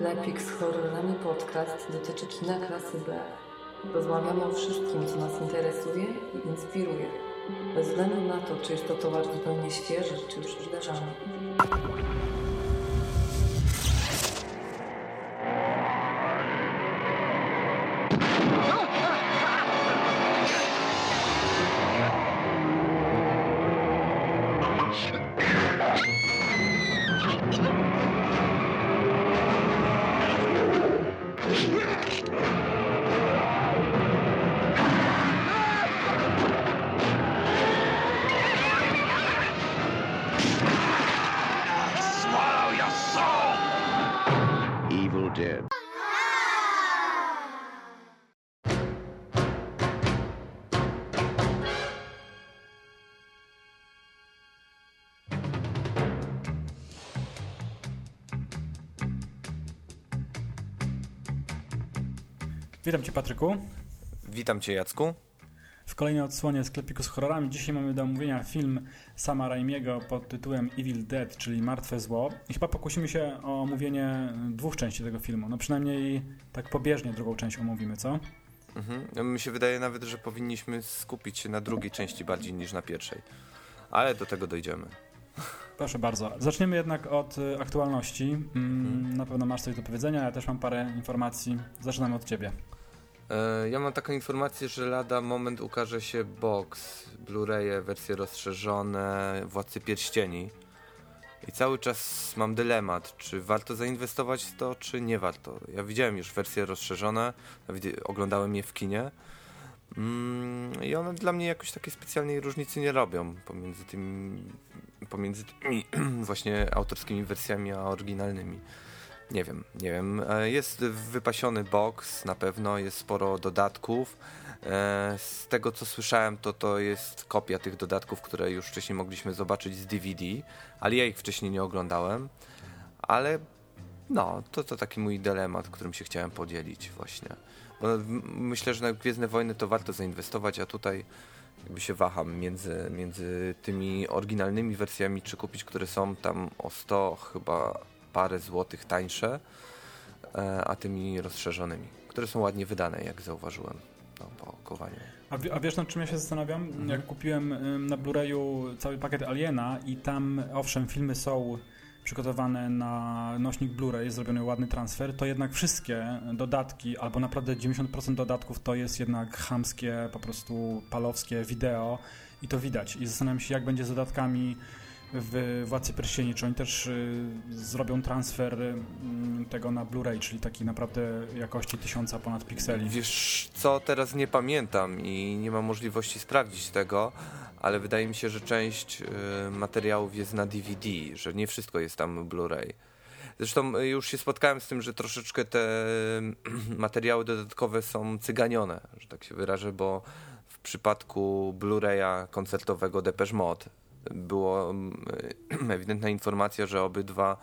Sklepik z horrorami podcast dotyczy kina klasy B. Rozmawiamy o wszystkim, co nas interesuje i inspiruje. Bez względu na to, czy jest to towar zupełnie świeży, czy już wydarzany. Witam Cię Patryku. Witam Cię Jacku. W kolejnej odsłonie sklepiku z horrorami dzisiaj mamy do omówienia film Sama Raimiego pod tytułem Evil Dead, czyli Martwe Zło. I chyba pokusimy się o omówienie dwóch części tego filmu. No przynajmniej tak pobieżnie drugą część omówimy, co? Mhm. No, Mi się wydaje nawet, że powinniśmy skupić się na drugiej części bardziej niż na pierwszej. Ale do tego dojdziemy. Proszę bardzo. Zaczniemy jednak od y, aktualności. Mm, Na pewno masz coś do powiedzenia, ja też mam parę informacji. Zaczynamy od Ciebie. E, ja mam taką informację, że lada moment ukaże się box, Blu-raye, wersje rozszerzone, Władcy Pierścieni. I cały czas mam dylemat, czy warto zainwestować w to, czy nie warto. Ja widziałem już wersje rozszerzone, oglądałem je w kinie. Mm, I one dla mnie jakoś takiej specjalnej różnicy nie robią pomiędzy tymi, pomiędzy tymi właśnie autorskimi wersjami a oryginalnymi. Nie wiem, nie wiem. E, Jest wypasiony box, na pewno jest sporo dodatków. E, Z tego co słyszałem, to to jest kopia tych dodatków, które już wcześniej mogliśmy zobaczyć z DVD, ale ja ich wcześniej nie oglądałem. Ale no, to to taki mój dylemat, którym się chciałem podzielić właśnie. Bo myślę, że na Gwiezdne Wojny to warto zainwestować, a tutaj jakby się waham między, między tymi oryginalnymi wersjami, czy kupić, które są tam o 100 chyba parę złotych tańsze, e, a tymi rozszerzonymi, które są ładnie wydane, jak zauważyłem no, po. A, wie- a wiesz nad czym ja się zastanawiam? Mhm. Jak kupiłem na Blu-rayu cały pakiet Aliena i tam owszem filmy są przygotowane na nośnik Blu-ray, zrobiony ładny transfer, to jednak wszystkie dodatki, albo naprawdę 90% dodatków to jest jednak chamskie, po prostu palowskie wideo i to widać. I zastanawiam się jak będzie z dodatkami w Władcy Pierścieni, czy oni też y, zrobią transfer y, tego na Blu-ray, czyli taki naprawdę jakości tysiąca ponad pikseli. Wiesz co, teraz nie pamiętam i nie mam możliwości sprawdzić tego, ale wydaje mi się, że część y, materiałów jest na DVD, że nie wszystko jest tam Blu-ray. Zresztą już się spotkałem z tym, że troszeczkę te materiały dodatkowe są cyganione, że tak się wyrażę, bo w przypadku Blu-raya koncertowego Depeche Mode było mm, ewidentna informacja, że obydwa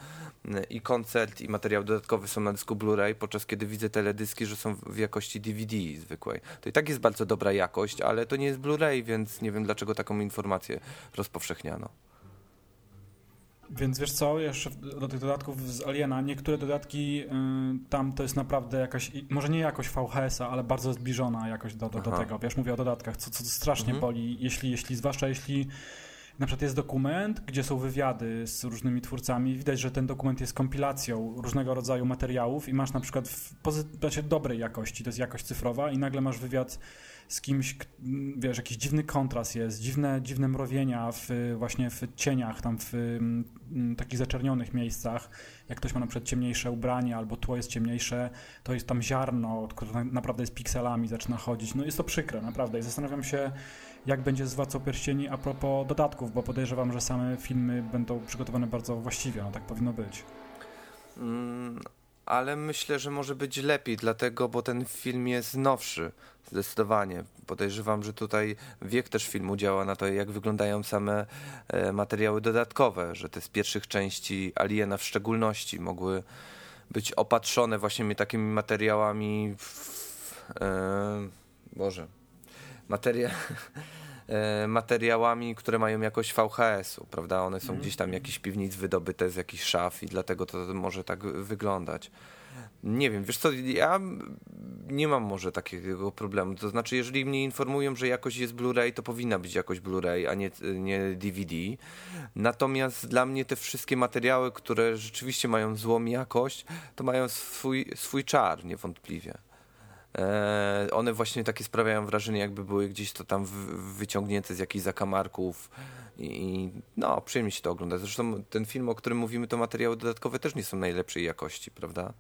mm, i koncert i materiał dodatkowy są na dysku Blu-ray, podczas kiedy widzę teledyski, że są w jakości DVD zwykłej. To i tak jest bardzo dobra jakość, ale to nie jest Blu-ray, więc nie wiem dlaczego taką informację rozpowszechniano. Więc wiesz co, jeszcze do tych dodatków z Aliena, niektóre dodatki y, tam to jest naprawdę jakaś, może nie jakość VHS-a, ale bardzo zbliżona jakoś do, do, do tego. Wiesz, mówię o dodatkach, co, co strasznie Mhm. boli, jeśli, jeśli, zwłaszcza jeśli na przykład jest dokument, gdzie są wywiady z różnymi twórcami, widać, że ten dokument jest kompilacją różnego rodzaju materiałów i masz na przykład w pozy- znaczy dobrej jakości, to jest jakość cyfrowa i nagle masz wywiad z kimś, wiesz, jakiś dziwny kontrast jest, dziwne, dziwne mrowienia w, właśnie w cieniach, tam w m, m, takich zaczernionych miejscach. Jak ktoś ma na przykład ciemniejsze ubranie albo tło jest ciemniejsze, to jest tam ziarno, które na- naprawdę jest pikselami, zaczyna chodzić. No jest to przykre, naprawdę. I zastanawiam się, jak będzie z Władcą Pierścieni a propos dodatków, bo podejrzewam, że same filmy będą przygotowane bardzo właściwie, no tak powinno być. Mm, ale myślę, że może być lepiej, dlatego, bo ten film jest nowszy, zdecydowanie. Podejrzewam, że tutaj wiek też filmu działa na to, jak wyglądają same e, materiały dodatkowe, że te z pierwszych części Aliena w szczególności mogły być opatrzone właśnie takimi materiałami w, e, Boże, materia, e, materiałami, które mają jakość VHS-u, prawda? One są gdzieś tam jakiś piwnic wydobyte z jakichś szaf i dlatego to może tak wyglądać. Nie wiem, wiesz co, ja nie mam może takiego problemu. To znaczy, jeżeli mnie informują, że jakość jest Blu-ray, to powinna być jakość Blu-ray, a nie, nie DVD. Natomiast dla mnie te wszystkie materiały, które rzeczywiście mają złą jakość, to mają swój, swój czar, niewątpliwie. E, one właśnie takie sprawiają wrażenie, jakby były gdzieś to tam wyciągnięte z jakichś zakamarków i no, przyjemnie się to ogląda. Zresztą ten film, o którym mówimy, to materiały dodatkowe też nie są najlepszej jakości, prawda?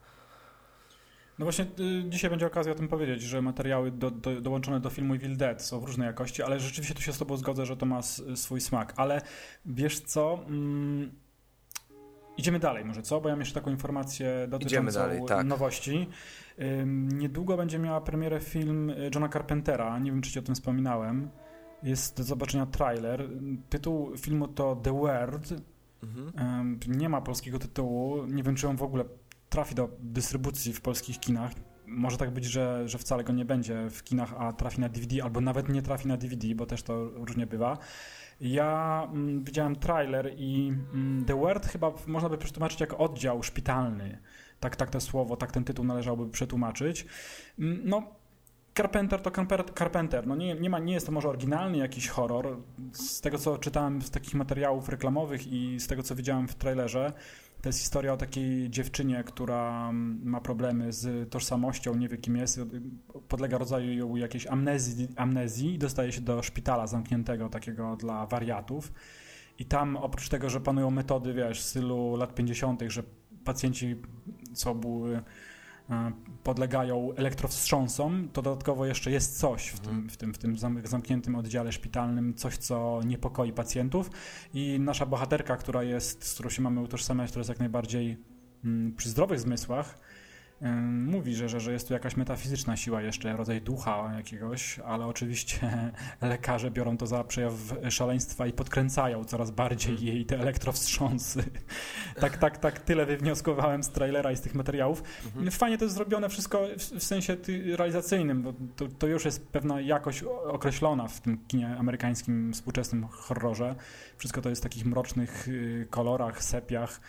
No właśnie y, dzisiaj będzie okazja o tym powiedzieć, że materiały do, do, dołączone do filmu Evil Dead są w różnej jakości, ale rzeczywiście tu się z tobą zgodzę, że to ma swój smak. Ale wiesz co... Mm, idziemy dalej może, co? Bo ja mam jeszcze taką informację dotyczącą dalej, tak. nowości. niedługo będzie miała premierę film Johna Carpentera, nie wiem czy ci o tym wspominałem. Jest do zobaczenia trailer. Tytuł filmu to The Word. Mhm. nie ma polskiego tytułu. Nie wiem, czy on w ogóle trafi do dystrybucji w polskich kinach. Może tak być, że, że wcale go nie będzie w kinach, a trafi na DVD, albo nawet nie trafi na DVD, bo też to różnie bywa. Ja mm, widziałem trailer i mm, The Word chyba można by przetłumaczyć jako oddział szpitalny. Tak, tak to słowo, tak ten tytuł należałoby przetłumaczyć. Mm, no, Carpenter to Carpenter. No nie, nie, ma, nie jest to może oryginalny jakiś horror. Z tego, co czytałem z takich materiałów reklamowych i z tego, co widziałem w trailerze, to jest historia o takiej dziewczynie, która ma problemy z tożsamością, nie wie kim jest, podlega rodzaju jakiejś amnezji, amnezji i dostaje się do szpitala zamkniętego, takiego dla wariatów. I tam oprócz tego, że panują metody, wiesz, w stylu lat 50., że pacjenci, co były podlegają elektrowstrząsom, to dodatkowo jeszcze jest coś w tym, w tym, w tym zamkniętym oddziale szpitalnym, coś, co niepokoi pacjentów. I nasza bohaterka, która jest, z którą się mamy utożsamiać, która jest jak najbardziej mm, przy zdrowych zmysłach, mówi, że, że, że jest tu jakaś metafizyczna siła jeszcze, rodzaj ducha jakiegoś, ale oczywiście lekarze biorą to za przejaw szaleństwa i podkręcają coraz bardziej mhm. jej te elektrowstrząsy. tak, tak, tak, tyle wywnioskowałem z trailera i z tych materiałów. Mhm. Fajnie to jest zrobione wszystko w, sensie realizacyjnym, bo to, to już jest pewna jakość określona w tym kinie amerykańskim współczesnym horrorze. Wszystko to jest w takich mrocznych y, kolorach, sepiach,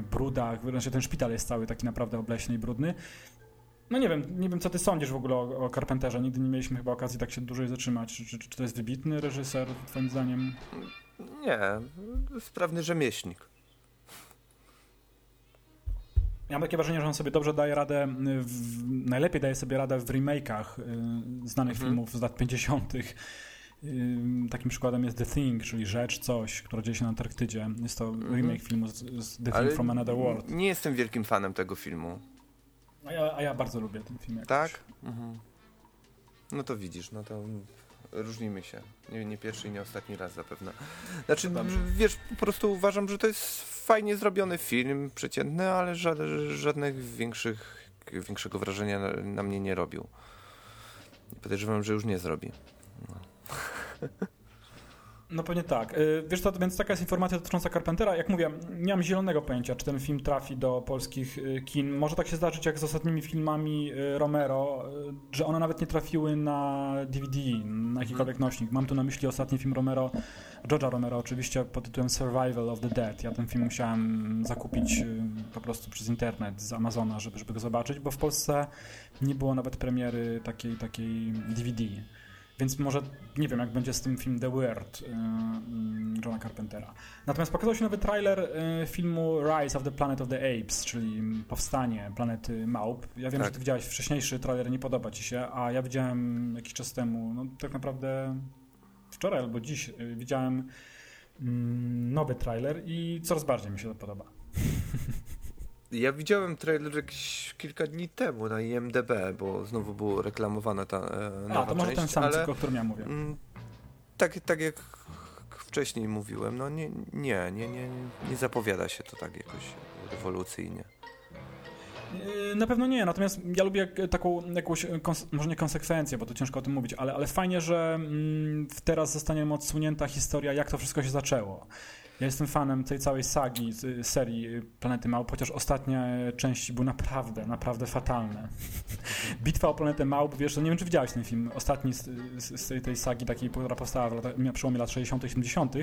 brudach, znaczy ten szpital jest cały taki naprawdę obleśny i brudny. No nie wiem, nie wiem co ty sądzisz w ogóle o, o Carpenterze. Nigdy nie mieliśmy chyba okazji tak się dłużej zatrzymać. Czy, czy, czy to jest wybitny reżyser, twoim zdaniem? Nie, sprawny rzemieślnik. Ja mam takie wrażenie, że on sobie dobrze daje radę, w, najlepiej daje sobie radę w remake'ach y, znanych mhm. filmów z lat 50. Takim przykładem jest The Thing, czyli Rzecz, coś, która dzieje się na Antarktydzie. Jest to mhm. remake filmu z, z The Ale Thing from Another World. Nie jestem wielkim fanem tego filmu. A ja, a ja bardzo lubię ten film. Jakoś. Tak? Mhm. No to widzisz, no to różnimy się. Nie, nie pierwszy i nie ostatni raz zapewne. Znaczy, wiesz, po prostu uważam, że to jest fajnie zrobiony film, przeciętny, ale żadnych większych, większego wrażenia na, na mnie nie robił. Podejrzewam, że już nie zrobi. No. No pewnie tak. Y, wiesz co, więc taka jest informacja dotycząca Carpentera. Jak mówię, nie mam zielonego pojęcia, czy ten film trafi do polskich y, kin. Może tak się zdarzyć jak z ostatnimi filmami y, Romero, że one nawet nie trafiły na DVD, na jakikolwiek mhm. nośnik. Mam tu na myśli ostatni film Romero, George'a Romero oczywiście pod tytułem Survival of the Dead. Ja ten film musiałem zakupić po prostu przez internet z Amazona, żeby, żeby go zobaczyć, bo w Polsce nie było nawet premiery takiej, takiej DVD. Więc może nie wiem, jak będzie z tym film The Weird yy, Johna Carpentera. Natomiast pokazał się nowy trailer yy, filmu Rise of the Planet of the Apes, czyli powstanie planety małp. Ja wiem, tak. że ty widziałeś wcześniejszy trailer, nie podoba ci się, a ja widziałem jakiś czas temu, no tak naprawdę wczoraj albo dziś yy, widziałem mm, nowy trailer i coraz bardziej mi się to podoba. Ja widziałem trailer jakieś kilka dni temu na IMDB, bo znowu było reklamowana ta e, nowa A, to może część, ten sam, ale, o którym ja mówię. Mm, tak, tak jak wcześniej mówiłem, no nie, nie, nie, nie, nie zapowiada się to tak jakoś rewolucyjnie. Yy, na pewno nie, natomiast ja lubię taką jakąś, może nie konsekwencję, bo to ciężko o tym mówić, ale, ale fajnie, że mm, teraz zostanie odsunięta historia, jak to wszystko się zaczęło Ja jestem fanem tej całej sagi, serii Planety Małp, chociaż ostatnie części były naprawdę, naprawdę fatalne. Bitwa o Planetę Małp, wiesz, nie wiem, czy widziałeś ten film, ostatni z, z, z tej sagi takiej, która powstała w latach, przełomie lat 60 70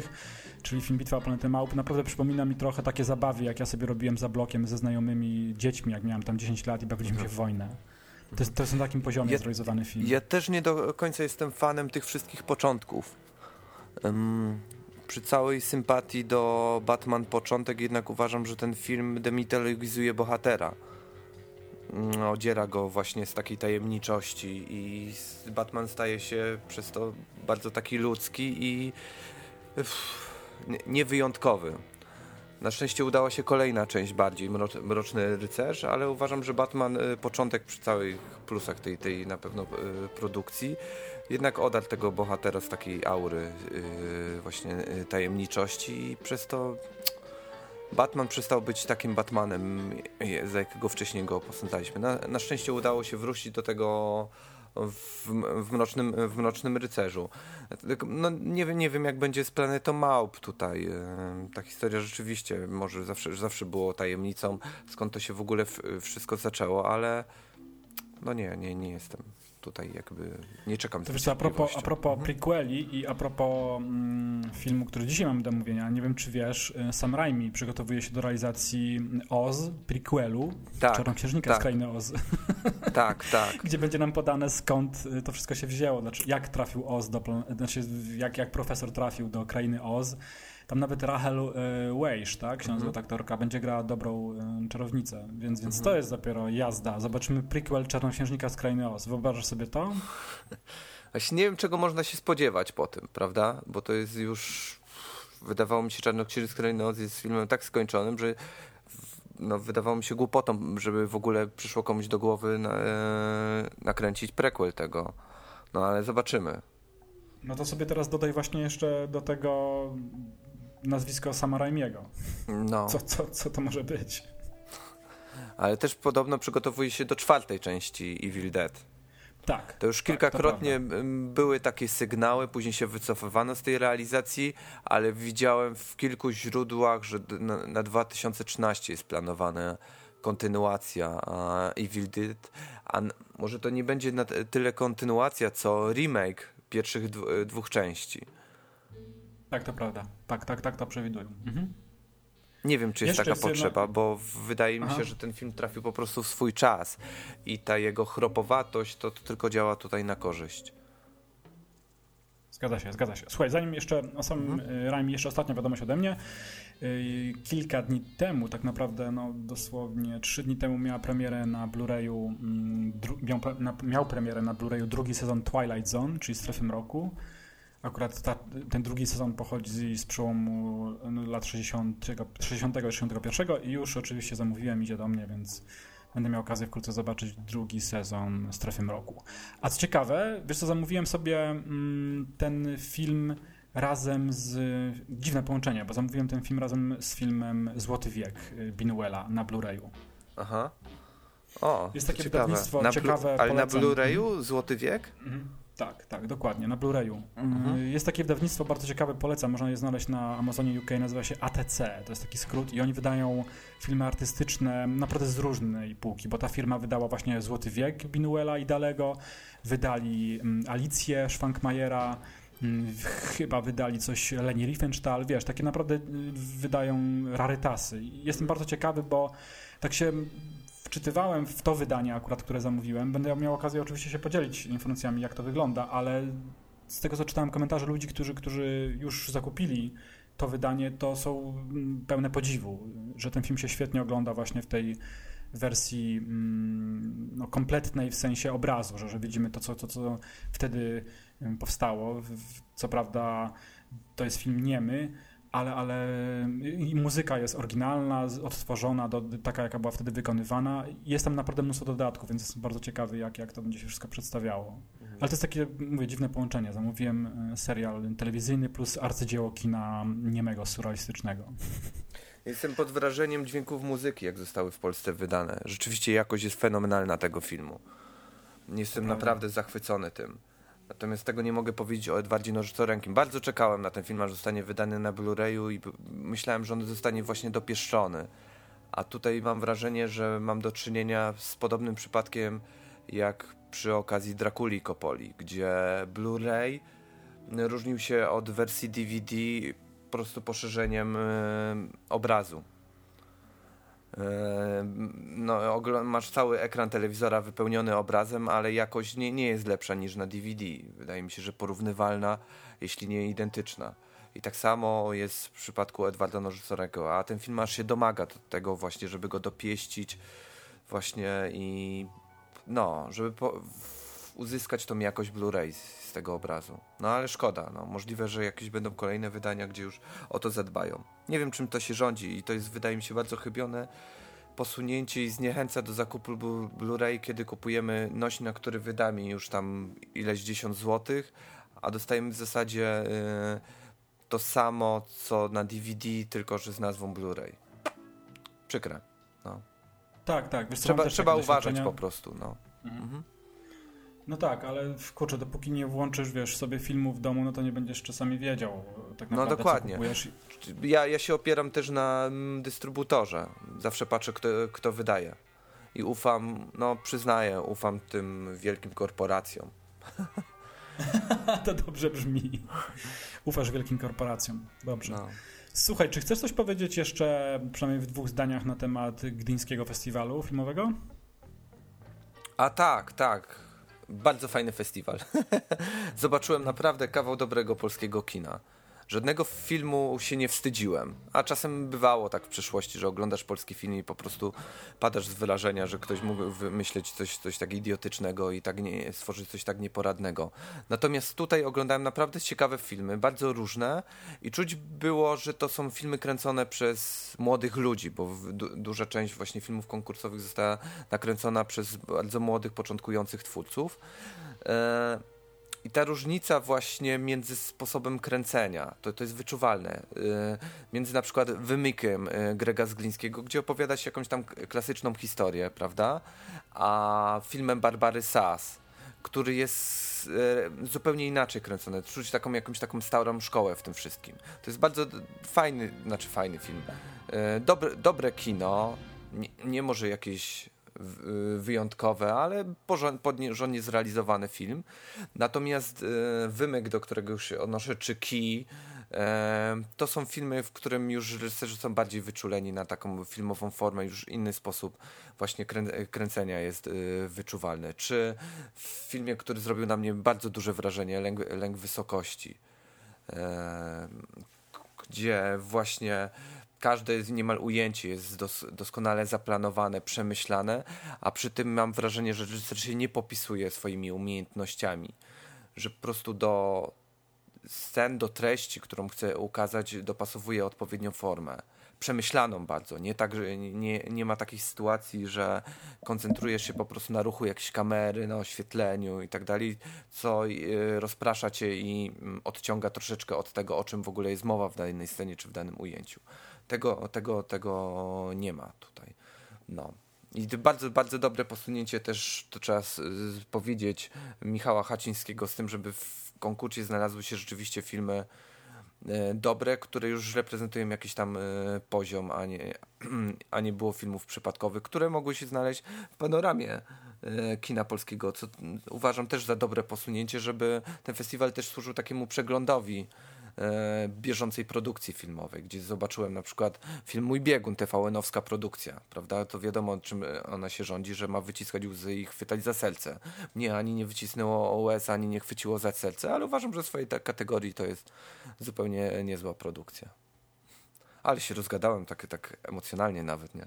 czyli film Bitwa o Planetę Małp, naprawdę przypomina mi trochę takie zabawy, jak ja sobie robiłem za blokiem ze znajomymi dziećmi, jak miałem tam 10 lat i bawiliśmy się w wojnę. To jest, to jest na takim poziomie Ja- zrealizowany film. Ja też nie do końca jestem fanem tych wszystkich początków. Ym, przy całej sympatii do Batman początek jednak uważam, że ten film demitologizuje bohatera. Ym, Odziera go właśnie z takiej tajemniczości i Batman staje się przez to bardzo taki ludzki i niewyjątkowy. Na szczęście udała się kolejna część, bardziej mroc- Mroczny Rycerz, ale uważam, że Batman, y, początek przy całych plusach tej, tej na pewno y, produkcji, jednak odarł tego bohatera z takiej aury y, właśnie y, tajemniczości i przez to Batman przestał być takim Batmanem, za jakiego wcześniej go posądzaliśmy. Na, na szczęście udało się wrócić do tego w, w, mrocznym, w Mrocznym Rycerzu. Tylko, No, nie, nie wiem, jak będzie z Planetą Małp tutaj. Yy, Ta historia rzeczywiście może zawsze, zawsze było tajemnicą, skąd to się w ogóle wszystko zaczęło, ale no nie, nie, nie jestem tutaj jakby, nie czekam To wiesz a propos, a propos prequeli i a propos mm, filmu, który dzisiaj mamy do omówienia, nie wiem czy wiesz, y, Sam Raimi przygotowuje się do realizacji Oz, prequelu, Tak, Czarnoksiężnika tak. z Krainy Oz, Tak, tak. gdzie będzie nam podane skąd y, to wszystko się wzięło, znaczy jak trafił Oz do, znaczy jak, jak profesor trafił do Krainy Oz. Tam nawet Rachel y, Weisz, tak, się nazywa Mhm. ta aktorka, będzie grała dobrą y, czarownicę, więc, więc to jest dopiero jazda. Zobaczymy prequel Czarnoksiężnika z Krainy Oz. Wyobrażasz sobie to? Właśnie nie wiem, czego można się spodziewać po tym, prawda? Bo to jest już. Wydawało mi się, Czarnoksiężnik z Krainy Oz jest filmem tak skończonym, że no, wydawało mi się głupotą, żeby w ogóle przyszło komuś do głowy na, e, nakręcić prequel tego. No ale zobaczymy. No to sobie teraz dodaj właśnie jeszcze do tego nazwisko Sama Raimiego. No, Co, co, co to może być? ale też podobno przygotowuje się do czwartej części Evil Dead. Tak. To już tak, kilkakrotnie prawda. m, były takie sygnały, później się wycofywano z tej realizacji, ale widziałem w kilku źródłach, że na, na 2013 jest planowana kontynuacja Evil Dead, a może to nie będzie tyle kontynuacja, co remake pierwszych dw- dwóch części. Tak, to prawda. Tak, tak, tak to przewidują. Mhm. Nie wiem, czy jest Jeszcze taka jedna- potrzeba, bo wydaje mi Aha. się, że ten film trafił po prostu w swój czas i ta jego chropowatość to, to tylko działa tutaj na korzyść. Zgadza się, zgadza się. Słuchaj, zanim jeszcze o samym mhm. Raimi, jeszcze ostatnia wiadomość ode mnie. Yy, Kilka dni temu, tak naprawdę, no dosłownie trzy dni temu miała premierę na Blu-rayu, mm, miał, miał premierę na Blu-rayu drugi sezon Twilight Zone, czyli Strefy Mroku. Akurat ta, ten drugi sezon pochodzi z przełomu no, lat 60, 60 61 i już oczywiście zamówiłem, idzie do mnie, więc będę miał okazję wkrótce zobaczyć drugi sezon Strefy Mroku. A co ciekawe, wiesz co, zamówiłem sobie mm, ten film razem z... Dziwne połączenie, bo zamówiłem ten film razem z filmem Złoty Wiek y, Binuela na Blu-rayu. Aha. O, Jest takie ciekawe. wydawnictwo na ciekawe, Ale na polecam. Blu-rayu Złoty Wiek? Mhm. Tak, tak, dokładnie, na Blu-rayu. Mhm. Y, Jest takie wydawnictwo bardzo ciekawe, polecam, można je znaleźć na Amazonie UK, nazywa się ATC, to jest taki skrót i oni wydają filmy artystyczne naprawdę z różnej półki, bo ta firma wydała właśnie Złoty Wiek Binuela i Dalego, wydali mm, Alicję Schwankmajera, mm, chyba wydali coś Leni Riefenstahl, wiesz, takie naprawdę y, wydają rarytasy. Jestem bardzo ciekawy, bo tak się wczytywałem w to wydanie akurat, które zamówiłem. Będę miał okazję oczywiście się podzielić informacjami, jak to wygląda, ale z tego, co czytałem komentarze ludzi, którzy, którzy już zakupili to wydanie, to są mm, pełne podziwu, że ten film się świetnie ogląda właśnie w tej wersji mm, no, kompletnej w sensie obrazu, że, że widzimy to co, to, co wtedy mm, powstało. Co prawda to jest film niemy, ale, ale i muzyka jest oryginalna, odtworzona, do, taka jaka była wtedy wykonywana. Jest tam naprawdę mnóstwo dodatków, więc jestem bardzo ciekawy, jak, jak to będzie się wszystko przedstawiało. Ale to jest takie, mówię, dziwne połączenie. Zamówiłem e, serial telewizyjny plus arcydzieło kina niemego, surrealistycznego. Jestem pod wrażeniem dźwięków muzyki, jak zostały w Polsce wydane. Rzeczywiście jakość jest fenomenalna tego filmu. Jestem naprawdę zachwycony tym. Natomiast tego nie mogę powiedzieć o Edwardzie Nożycorękim. Bardzo czekałem na ten film, aż zostanie wydany na Blu-rayu i myślałem, że on zostanie właśnie dopieszczony. A tutaj mam wrażenie, że mam do czynienia z podobnym przypadkiem jak przy okazji Drakuli Kopoli, gdzie Blu-ray różnił się od wersji DVD po prostu poszerzeniem e, obrazu. No, masz cały ekran telewizora wypełniony obrazem, ale jakość nie, nie jest lepsza niż na DVD. Wydaje mi się, że porównywalna, jeśli nie identyczna. I tak samo jest w przypadku Edwarda Nożycorego, a ten film aż się domaga do tego właśnie, żeby go dopieścić właśnie i no, żeby po, uzyskać tą jakość Blu-ray z, tego obrazu. No ale szkoda, no. możliwe, że jakieś będą kolejne wydania, gdzie już o to zadbają. Nie wiem, czym to się rządzi i to jest, wydaje mi się, bardzo chybione posunięcie i zniechęca do zakupu Blu- Blu-ray, kiedy kupujemy nośnik, na który wyda mi już tam ileś dziesiąt złotych, a dostajemy w zasadzie y, to samo, co na DVD, tylko że z nazwą Blu-ray. Przykre. No. Tak, tak. Wiesz, Trzeba, trzeba uważać po prostu. No. Mhm. No tak, ale kurczę, dopóki nie włączysz, wiesz, sobie filmu w domu, no to nie będziesz czasami wiedział tak No naprawdę, dokładnie. co kupujesz. Ja, ja się opieram też na mm, dystrybutorze. Zawsze patrzę, kto, kto wydaje. I ufam, no przyznaję, ufam tym wielkim korporacjom. to dobrze brzmi. Ufasz wielkim korporacjom. Dobrze. No. Słuchaj, czy chcesz coś powiedzieć jeszcze, przynajmniej w dwóch zdaniach, na temat Gdyńskiego Festiwalu Filmowego? A tak, tak. Bardzo fajny festiwal. Zobaczyłem naprawdę kawał dobrego polskiego kina. Żadnego filmu się nie wstydziłem. A czasem bywało tak w przeszłości, że oglądasz polski film i po prostu padasz z wyrażenia, że ktoś mógł wymyśleć coś, coś tak idiotycznego i tak nie, stworzyć coś tak nieporadnego. Natomiast tutaj oglądałem naprawdę ciekawe filmy, bardzo różne i czuć było, że to są filmy kręcone przez młodych ludzi, bo du duża część właśnie filmów konkursowych została nakręcona przez bardzo młodych, początkujących twórców. E, i ta różnica właśnie między sposobem kręcenia, to, to jest wyczuwalne, y, między na przykład wymykiem y, Grega Zglińskiego, gdzie opowiada się jakąś tam klasyczną historię, prawda, a filmem Barbary Sass, który jest y, zupełnie inaczej kręcony, czuć taką jakąś taką starą szkołę w tym wszystkim. To jest bardzo fajny, znaczy fajny film, dobre, dobre kino, nie, nie może jakieś wyjątkowe, ale porząd- porządnie zrealizowany film. Natomiast e, Wymyk, do którego już się odnoszę, czy Key, e, to są filmy, w którym już reżyserzy są bardziej wyczuleni na taką filmową formę, już inny sposób właśnie krę- kręcenia jest wyczuwalny. Czy w filmie, który zrobił na mnie bardzo duże wrażenie, Lęk, Lęk Wysokości, gdzie właśnie każde z niemal ujęcie jest dos doskonale zaplanowane, przemyślane, a przy tym mam wrażenie, że reżyser się nie popisuje swoimi umiejętnościami, że po prostu do scen, do treści, którą chce ukazać, dopasowuje odpowiednią formę. Przemyślaną bardzo, nie tak, że nie, nie ma takich sytuacji, że koncentrujesz się po prostu na ruchu jakiejś kamery, na oświetleniu i tak dalej, co y, rozprasza cię i mm, odciąga troszeczkę od tego, o czym w ogóle jest mowa w danej scenie czy w danym ujęciu. Tego, tego, tego nie ma tutaj. No. I bardzo, bardzo dobre posunięcie też, to trzeba powiedzieć, Michała Hacińskiego z tym, żeby w konkursie znalazły się rzeczywiście filmy e, dobre, które już reprezentują jakiś tam e, poziom, a nie, a nie było filmów przypadkowych, które mogły się znaleźć w panoramie e, kina polskiego, co uważam też za dobre posunięcie, żeby ten festiwal też służył takiemu przeglądowi bieżącej produkcji filmowej, gdzie zobaczyłem na przykład film Mój biegun, TVN-owska produkcja, prawda? To wiadomo, czym ona się rządzi, że ma wyciskać łzy i chwytać za serce. Mnie ani nie wycisnęło łez, ani nie chwyciło za serce, ale uważam, że w swojej ta- kategorii to jest zupełnie niezła produkcja. Ale się rozgadałem tak, tak emocjonalnie nawet, nie?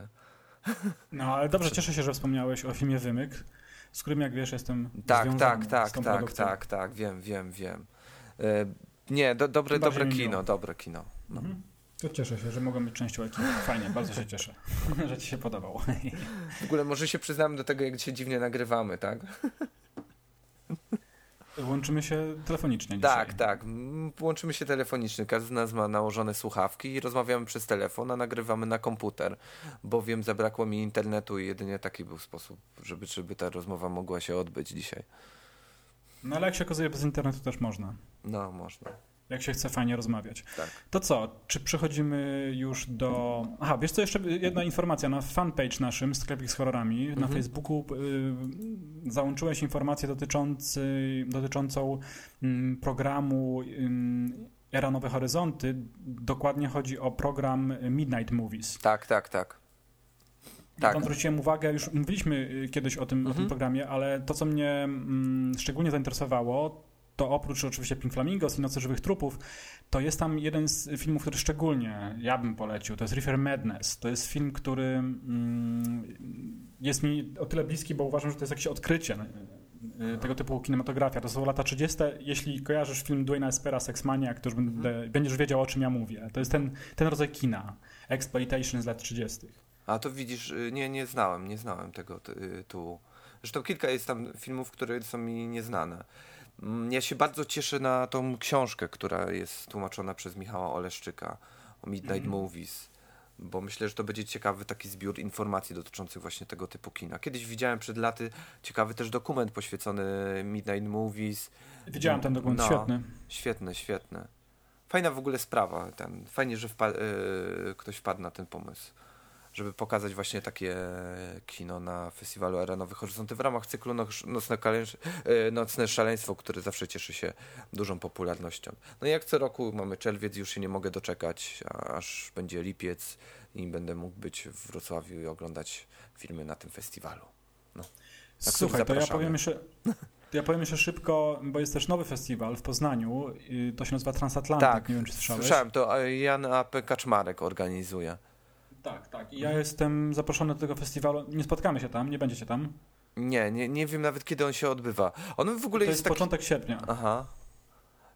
No, ale dobrze, cieszę się, że wspomniałeś o filmie Wymyk, z którym, jak wiesz, jestem Tak, związany tak, z tak, tą tak, produkcją. tak, tak, wiem, wiem, wiem. E, nie, do, dobre, Bardziej dobre kino, miło. dobre kino. No. Mhm. To cieszę się, że mogłem być częścią ekipy. Fajnie, bardzo się cieszę, że ci się podobało. W ogóle może się przyznamy do tego, jak dzisiaj dziwnie nagrywamy, tak? Łączymy się telefonicznie dzisiaj. Tak, tak. Łączymy się telefonicznie. Każdy z nas ma nałożone słuchawki i rozmawiamy przez telefon, a nagrywamy na komputer, bowiem zabrakło mi internetu i jedynie taki był sposób, żeby, żeby ta rozmowa mogła się odbyć dzisiaj. No ale jak się okazuje, bez internetu też można. No, można. Jak się chce fajnie rozmawiać. Tak. To co? Czy przechodzimy już do. Aha, wiesz co, jeszcze jedna informacja. Na fanpage naszym, sklepik z horrorami, na Mhm. Facebooku y, załączyłeś informację dotyczący, dotyczącą mm, programu ym, Era Nowe Horyzonty. Dokładnie chodzi o program Midnight Movies. Tak, tak, tak. Tak. Tam zwróciłem uwagę, już mówiliśmy y, kiedyś o tym, o tym Mhm. programie, ale to, co mnie mm, szczególnie zainteresowało, to oprócz oczywiście Pink Flamingos i Nocy Żywych Trupów, to jest tam jeden z filmów, który szczególnie ja bym polecił. To jest Reefer Madness. To jest film, który mm, jest mi o tyle bliski, bo uważam, że to jest jakieś odkrycie y, tego typu kinematografia. To są lata 30. Jeśli kojarzysz film Dwayna Espera Sexmania, to już będę, będziesz wiedział, o czym ja mówię. To jest ten, ten rodzaj kina. Exploitation z lat 30. A to widzisz, y, nie, nie znałem, nie znałem tego tytułu. Zresztą kilka jest tam filmów, które są mi nieznane. Mm, Ja się bardzo cieszę na tą książkę, która jest tłumaczona przez Michała Oleszczyka o Midnight Movies, bo myślę, że to będzie ciekawy taki zbiór informacji dotyczących właśnie tego typu kina. Kiedyś widziałem przed laty ciekawy też dokument poświęcony Midnight Movies. Widziałem ten dokument, No. świetny. Świetne, świetne. Fajna w ogóle sprawa. Ten, fajnie, że wpa- e, ktoś wpadł na ten pomysł, żeby pokazać właśnie takie kino na festiwalu Nowe Horyzonty w ramach cyklu Noc- Nocne, e, Nocne Szaleństwo, który zawsze cieszy się dużą popularnością. No i jak co roku mamy czerwiec, już się nie mogę doczekać, aż będzie lipiec i będę mógł być w Wrocławiu i oglądać filmy na tym festiwalu. który Słuchaj, to ja powiem jeszcze... Ja powiem jeszcze szybko, bo jest też nowy festiwal w Poznaniu, y, to się nazywa Transatlantyk, Tak, nie wiem czy słyszałeś. słyszałem, to Jan A.P. Kaczmarek organizuje. Tak, tak. I ja jestem zaproszony do tego festiwalu, nie spotkamy się tam, nie będziecie tam. Nie, nie, nie wiem nawet kiedy on się odbywa. On w ogóle To jest, jest taki... początek sierpnia. Aha.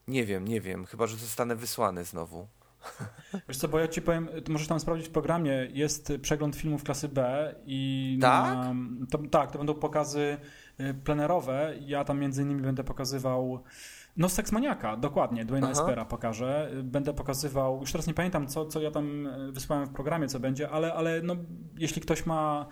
Nie wiem, nie wiem. Chyba, że zostanę wysłany znowu. Wiesz co, bo ja ci powiem, ty możesz tam sprawdzić w programie, jest przegląd filmów klasy B i Tak? na, to, tak, to będą pokazy y, plenerowe. Ja tam między innymi będę pokazywał no Seksmaniaka, dokładnie, Dwayna. Espera pokażę. Będę pokazywał, już teraz nie pamiętam co, co ja tam y, wysłałem w programie, co będzie, ale, ale no, jeśli ktoś ma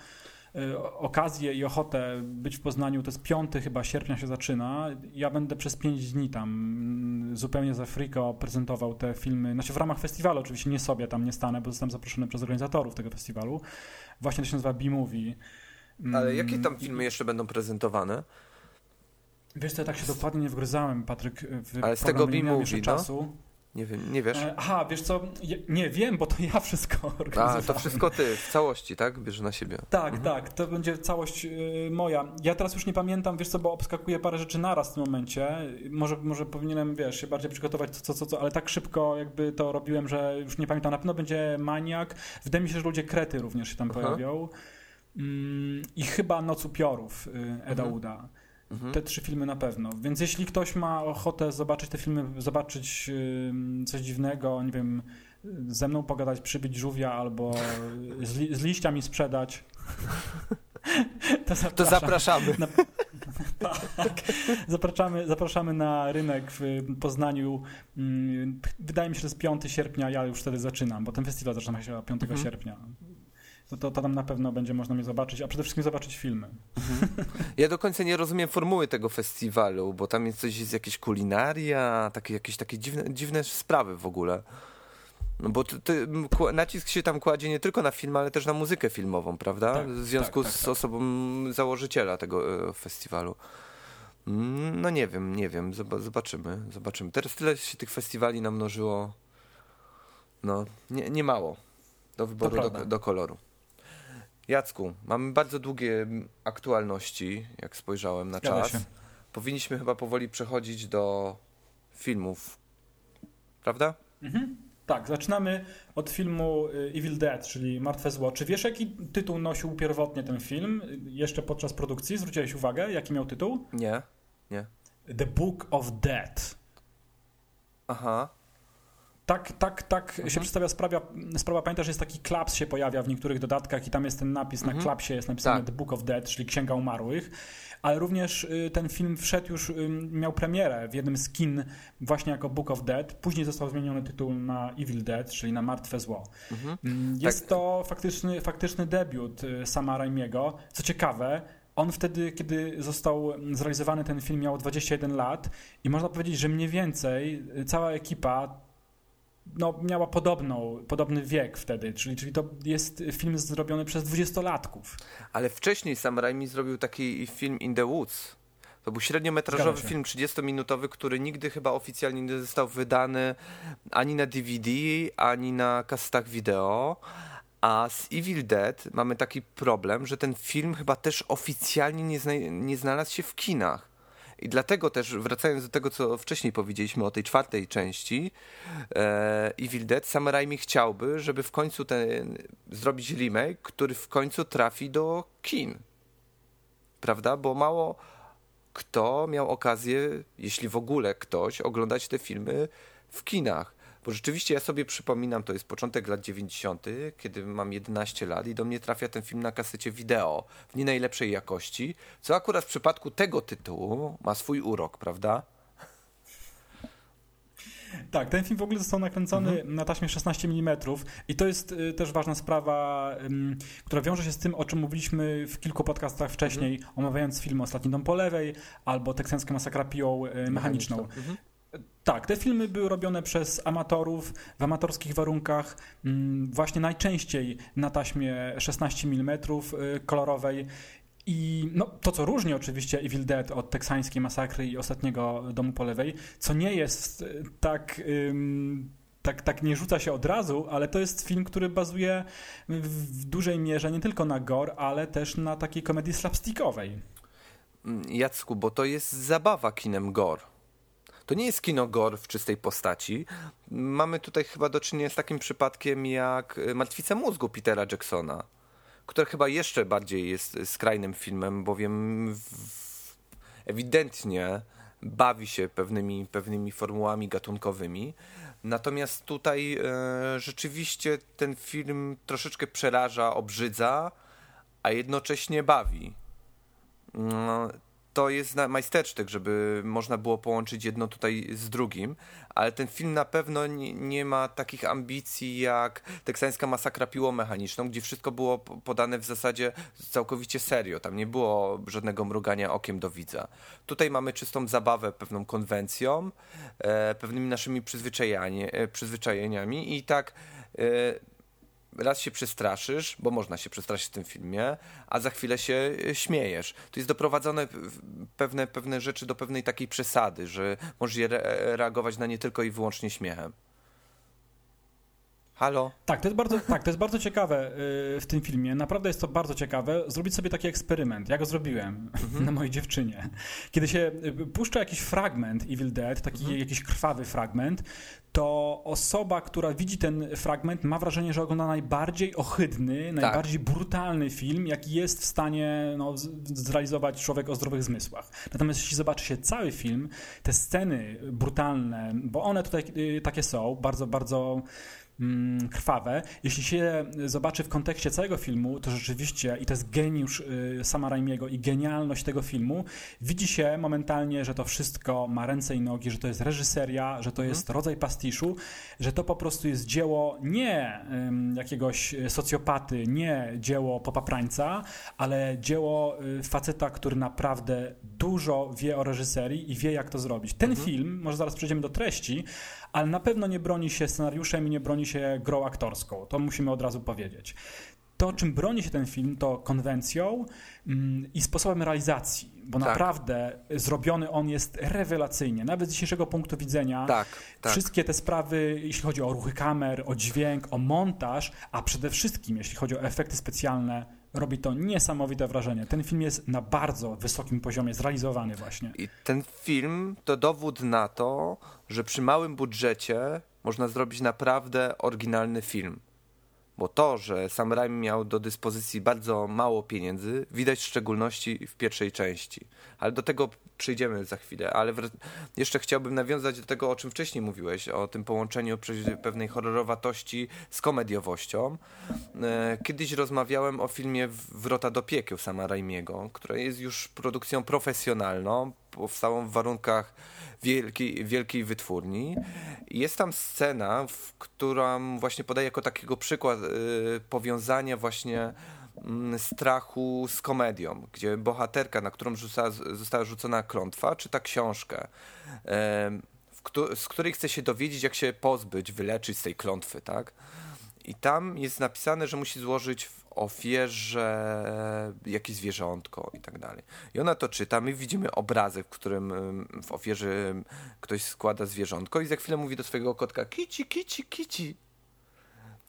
y, okazję i ochotę być w Poznaniu, to jest 5 chyba sierpnia się zaczyna. Ja będę przez 5 dni tam mm, zupełnie za friko prezentował te filmy, znaczy w ramach festiwalu, oczywiście nie sobie tam nie stanę, bo zostałem zaproszony przez organizatorów tego festiwalu. Właśnie to się nazywa B-Movie. Mm, Ale jakie tam filmy jeszcze będą prezentowane? Wiesz co, ja tak się dokładnie nie wgryzałem, Patryk, w Ale z tego B-Movie, jeszcze no? czasu. Nie wiem, nie wiesz? E, Aha, wiesz co, je, nie wiem, bo to ja wszystko A, organizowałem. to wszystko ty, w całości, tak? Bierzesz na siebie. Tak, tak, to będzie całość y, moja. Ja teraz już nie pamiętam, wiesz co, bo obskakuję parę rzeczy naraz w tym momencie. Może, może powinienem, wiesz, się bardziej przygotować, co, co, co, ale tak szybko jakby to robiłem, że już nie pamiętam. Na pewno będzie Maniak. Wydaje mi się, że ludzie Krety również się tam Aha. pojawią. Mm, I chyba Noc Upiorów y, Eda Mhm. Uda. Mhm. Te trzy filmy na pewno. Więc jeśli ktoś ma ochotę zobaczyć te filmy, zobaczyć coś dziwnego, nie wiem, ze mną pogadać, przybić żółwia albo z, li, z liściami sprzedać, to zapraszam. To zapraszamy. Tak. Zapraszamy, zapraszamy na rynek w Poznaniu. Wydaje mi się, że z 5 sierpnia ja już wtedy zaczynam, bo ten festiwal zaczyna się 5 Mhm. sierpnia. To, to, to tam na pewno będzie można mnie zobaczyć, a przede wszystkim zobaczyć filmy. Ja do końca nie rozumiem formuły tego festiwalu, bo tam jest coś, jest jakieś kulinaria, takie, jakieś takie dziwne, dziwne sprawy w ogóle. No bo ty, ty, nacisk się tam kładzie nie tylko na film, ale też na muzykę filmową, prawda? Tak, w związku tak, tak, z tak. osobą założyciela tego e, festiwalu. Mm, No nie wiem, nie wiem, Zob- zobaczymy, zobaczymy. Teraz tyle się tych festiwali namnożyło, no nie, nie mało do wyboru, do, do koloru. Jacku, mamy bardzo długie mm, aktualności, jak spojrzałem na Zgadza czas. się. Powinniśmy chyba powoli przechodzić do filmów, prawda? Mhm. Tak, zaczynamy od filmu y, Evil Dead, czyli Martwe Zło. Czy wiesz, jaki tytuł nosił pierwotnie ten film? Y, Jeszcze podczas produkcji zwróciłeś uwagę, jaki miał tytuł? Nie, nie. The Book of Dead. Aha, Tak, tak, tak Mhm. się przedstawia sprawa. Sprawa pamiętasz, że jest taki klaps się pojawia w niektórych dodatkach i tam jest ten napis na Mhm. klapsie, jest napisane Tak. The Book of Dead, czyli Księga Umarłych. Ale również y, ten film wszedł już, y, miał premierę w jednym z kin właśnie jako Book of Dead. Później został zmieniony tytuł na Evil Dead, czyli na Martwe Zło. mhm. Mm, Jest Tak. to faktyczny, faktyczny debiut y, Sama Raimiego. Co ciekawe, on wtedy, kiedy został zrealizowany ten film, miał 21 lat i można powiedzieć, że mniej więcej cała ekipa no, miała podobną, podobny wiek wtedy, czyli, czyli to jest film zrobiony przez dwudziestolatków. Ale wcześniej Sam Raimi zrobił taki film In the Woods. To był średniometrażowy film 30-minutowy, który nigdy chyba oficjalnie nie został wydany ani na DVD, ani na kasetach wideo. A z Evil Dead mamy taki problem, że ten film chyba też oficjalnie nie, zna nie znalazł się w kinach. I dlatego też, wracając do tego, co wcześniej powiedzieliśmy o tej czwartej części e, Evil Dead, Sam Raimi chciałby, żeby w końcu ten, zrobić remake, który w końcu trafi do kin. Prawda? Bo mało kto miał okazję, jeśli w ogóle ktoś, oglądać te filmy w kinach. Bo rzeczywiście ja sobie przypominam, to jest początek lat 90., kiedy mam 11 lat i do mnie trafia ten film na kasecie wideo w nie najlepszej jakości, co akurat w przypadku tego tytułu ma swój urok, prawda? Tak, ten film w ogóle został nakręcony mhm. na taśmie 16 mm i to jest y, też ważna sprawa, y, która wiąże się z tym, o czym mówiliśmy w kilku podcastach wcześniej, mhm. omawiając film Ostatni dom po lewej albo Teksańska masakra piłą y, mechaniczną. Mhm. Tak, te filmy były robione przez amatorów w amatorskich warunkach, mm, właśnie najczęściej na taśmie 16 mm y, kolorowej. I no, to, co różni oczywiście Evil Dead od teksańskiej masakry i ostatniego domu po lewej, co nie jest y, tak. Tak, tak nie rzuca się od razu, ale to jest film, który bazuje w dużej mierze nie tylko na gore, ale też na takiej komedii slapstickowej. Mm, Jacku, bo to jest zabawa kinem gore. To nie jest kino gore w czystej postaci. Mamy tutaj chyba do czynienia z takim przypadkiem jak Martwica mózgu Petera Jacksona, które chyba jeszcze bardziej jest skrajnym filmem, bowiem ewidentnie bawi się pewnymi, pewnymi formułami gatunkowymi. Natomiast tutaj e, rzeczywiście ten film troszeczkę przeraża, obrzydza, a jednocześnie bawi. No, to jest majstersztyk, żeby można było połączyć jedno tutaj z drugim, ale ten film na pewno nie, nie ma takich ambicji jak teksańska masakra piłą mechaniczną, gdzie wszystko było podane w zasadzie całkowicie serio. Tam nie było żadnego mrugania okiem do widza. Tutaj mamy czystą zabawę pewną konwencją, e, pewnymi naszymi e, przyzwyczajeniami i tak e, raz się przestraszysz, bo można się przestraszyć w tym filmie, a za chwilę się e, śmiejesz. Tu jest doprowadzone pewne, pewne rzeczy do pewnej takiej przesady, że możesz je re reagować na nie tylko i wyłącznie śmiechem. Halo? Tak, to jest bardzo, tak, to jest bardzo ciekawe y, w tym filmie. Naprawdę jest to bardzo ciekawe. Zrobić sobie taki eksperyment. Ja go zrobiłem mhm. na mojej dziewczynie. Kiedy się y, puszcza jakiś fragment Evil Dead, taki mhm. jakiś krwawy fragment, to osoba, która widzi ten fragment, ma wrażenie, że ogląda najbardziej ohydny, tak. najbardziej brutalny film, jaki jest w stanie no, zrealizować człowiek o zdrowych zmysłach. Natomiast jeśli zobaczy się cały film, te sceny brutalne, bo one tutaj y, takie są, bardzo, bardzo krwawe. Jeśli się zobaczy w kontekście całego filmu, to rzeczywiście, i to jest geniusz y, Sama Raimiego i genialność tego filmu, widzi się momentalnie, że to wszystko ma ręce i nogi, że to jest reżyseria, że to mhm. jest rodzaj pastiszu, że to po prostu jest dzieło nie jakiegoś socjopaty, nie dzieło popaprańca, ale dzieło y, faceta, który naprawdę dużo wie o reżyserii i wie, jak to zrobić. Ten mhm. film, może zaraz przejdziemy do treści, ale na pewno nie broni się scenariuszem i nie broni się grą aktorską. To musimy od razu powiedzieć. To, czym broni się ten film, to konwencją mm, i sposobem realizacji, bo tak. naprawdę zrobiony on jest rewelacyjnie, nawet z dzisiejszego punktu widzenia. Tak, tak. Wszystkie te sprawy, jeśli chodzi o ruchy kamer, o dźwięk, o montaż, a przede wszystkim, jeśli chodzi o efekty specjalne, robi to niesamowite wrażenie. Ten film jest na bardzo wysokim poziomie zrealizowany właśnie. I ten film to dowód na to, że przy małym budżecie można zrobić naprawdę oryginalny film. Bo to, że Sam Raimi miał do dyspozycji bardzo mało pieniędzy, widać w szczególności w pierwszej części. Ale do tego przyjdziemy za chwilę. Ale jeszcze chciałbym nawiązać do tego, o czym wcześniej mówiłeś, o tym połączeniu pewnej horrorowatości z komediowością. E, kiedyś rozmawiałem o filmie Wrota do piekieł Sama Raimiego, która jest już produkcją profesjonalną, powstałą w warunkach wielkiej, wielkiej wytwórni. Jest tam scena, w którą właśnie podaję jako takiego przykład yy, powiązania właśnie mm, strachu z komedią, gdzie bohaterka, na którą rzuca, została rzucona klątwa, czyta książkę, z której chce się dowiedzieć, jak się pozbyć, wyleczyć z tej klątwy, tak? I tam jest napisane, że musi złożyć ofierze jakieś zwierzątko i tak dalej. I ona to czyta, my widzimy obrazek, w którym ym, w ofierze ktoś składa zwierzątko i za chwilę mówi do swojego kotka kici, kici, kici.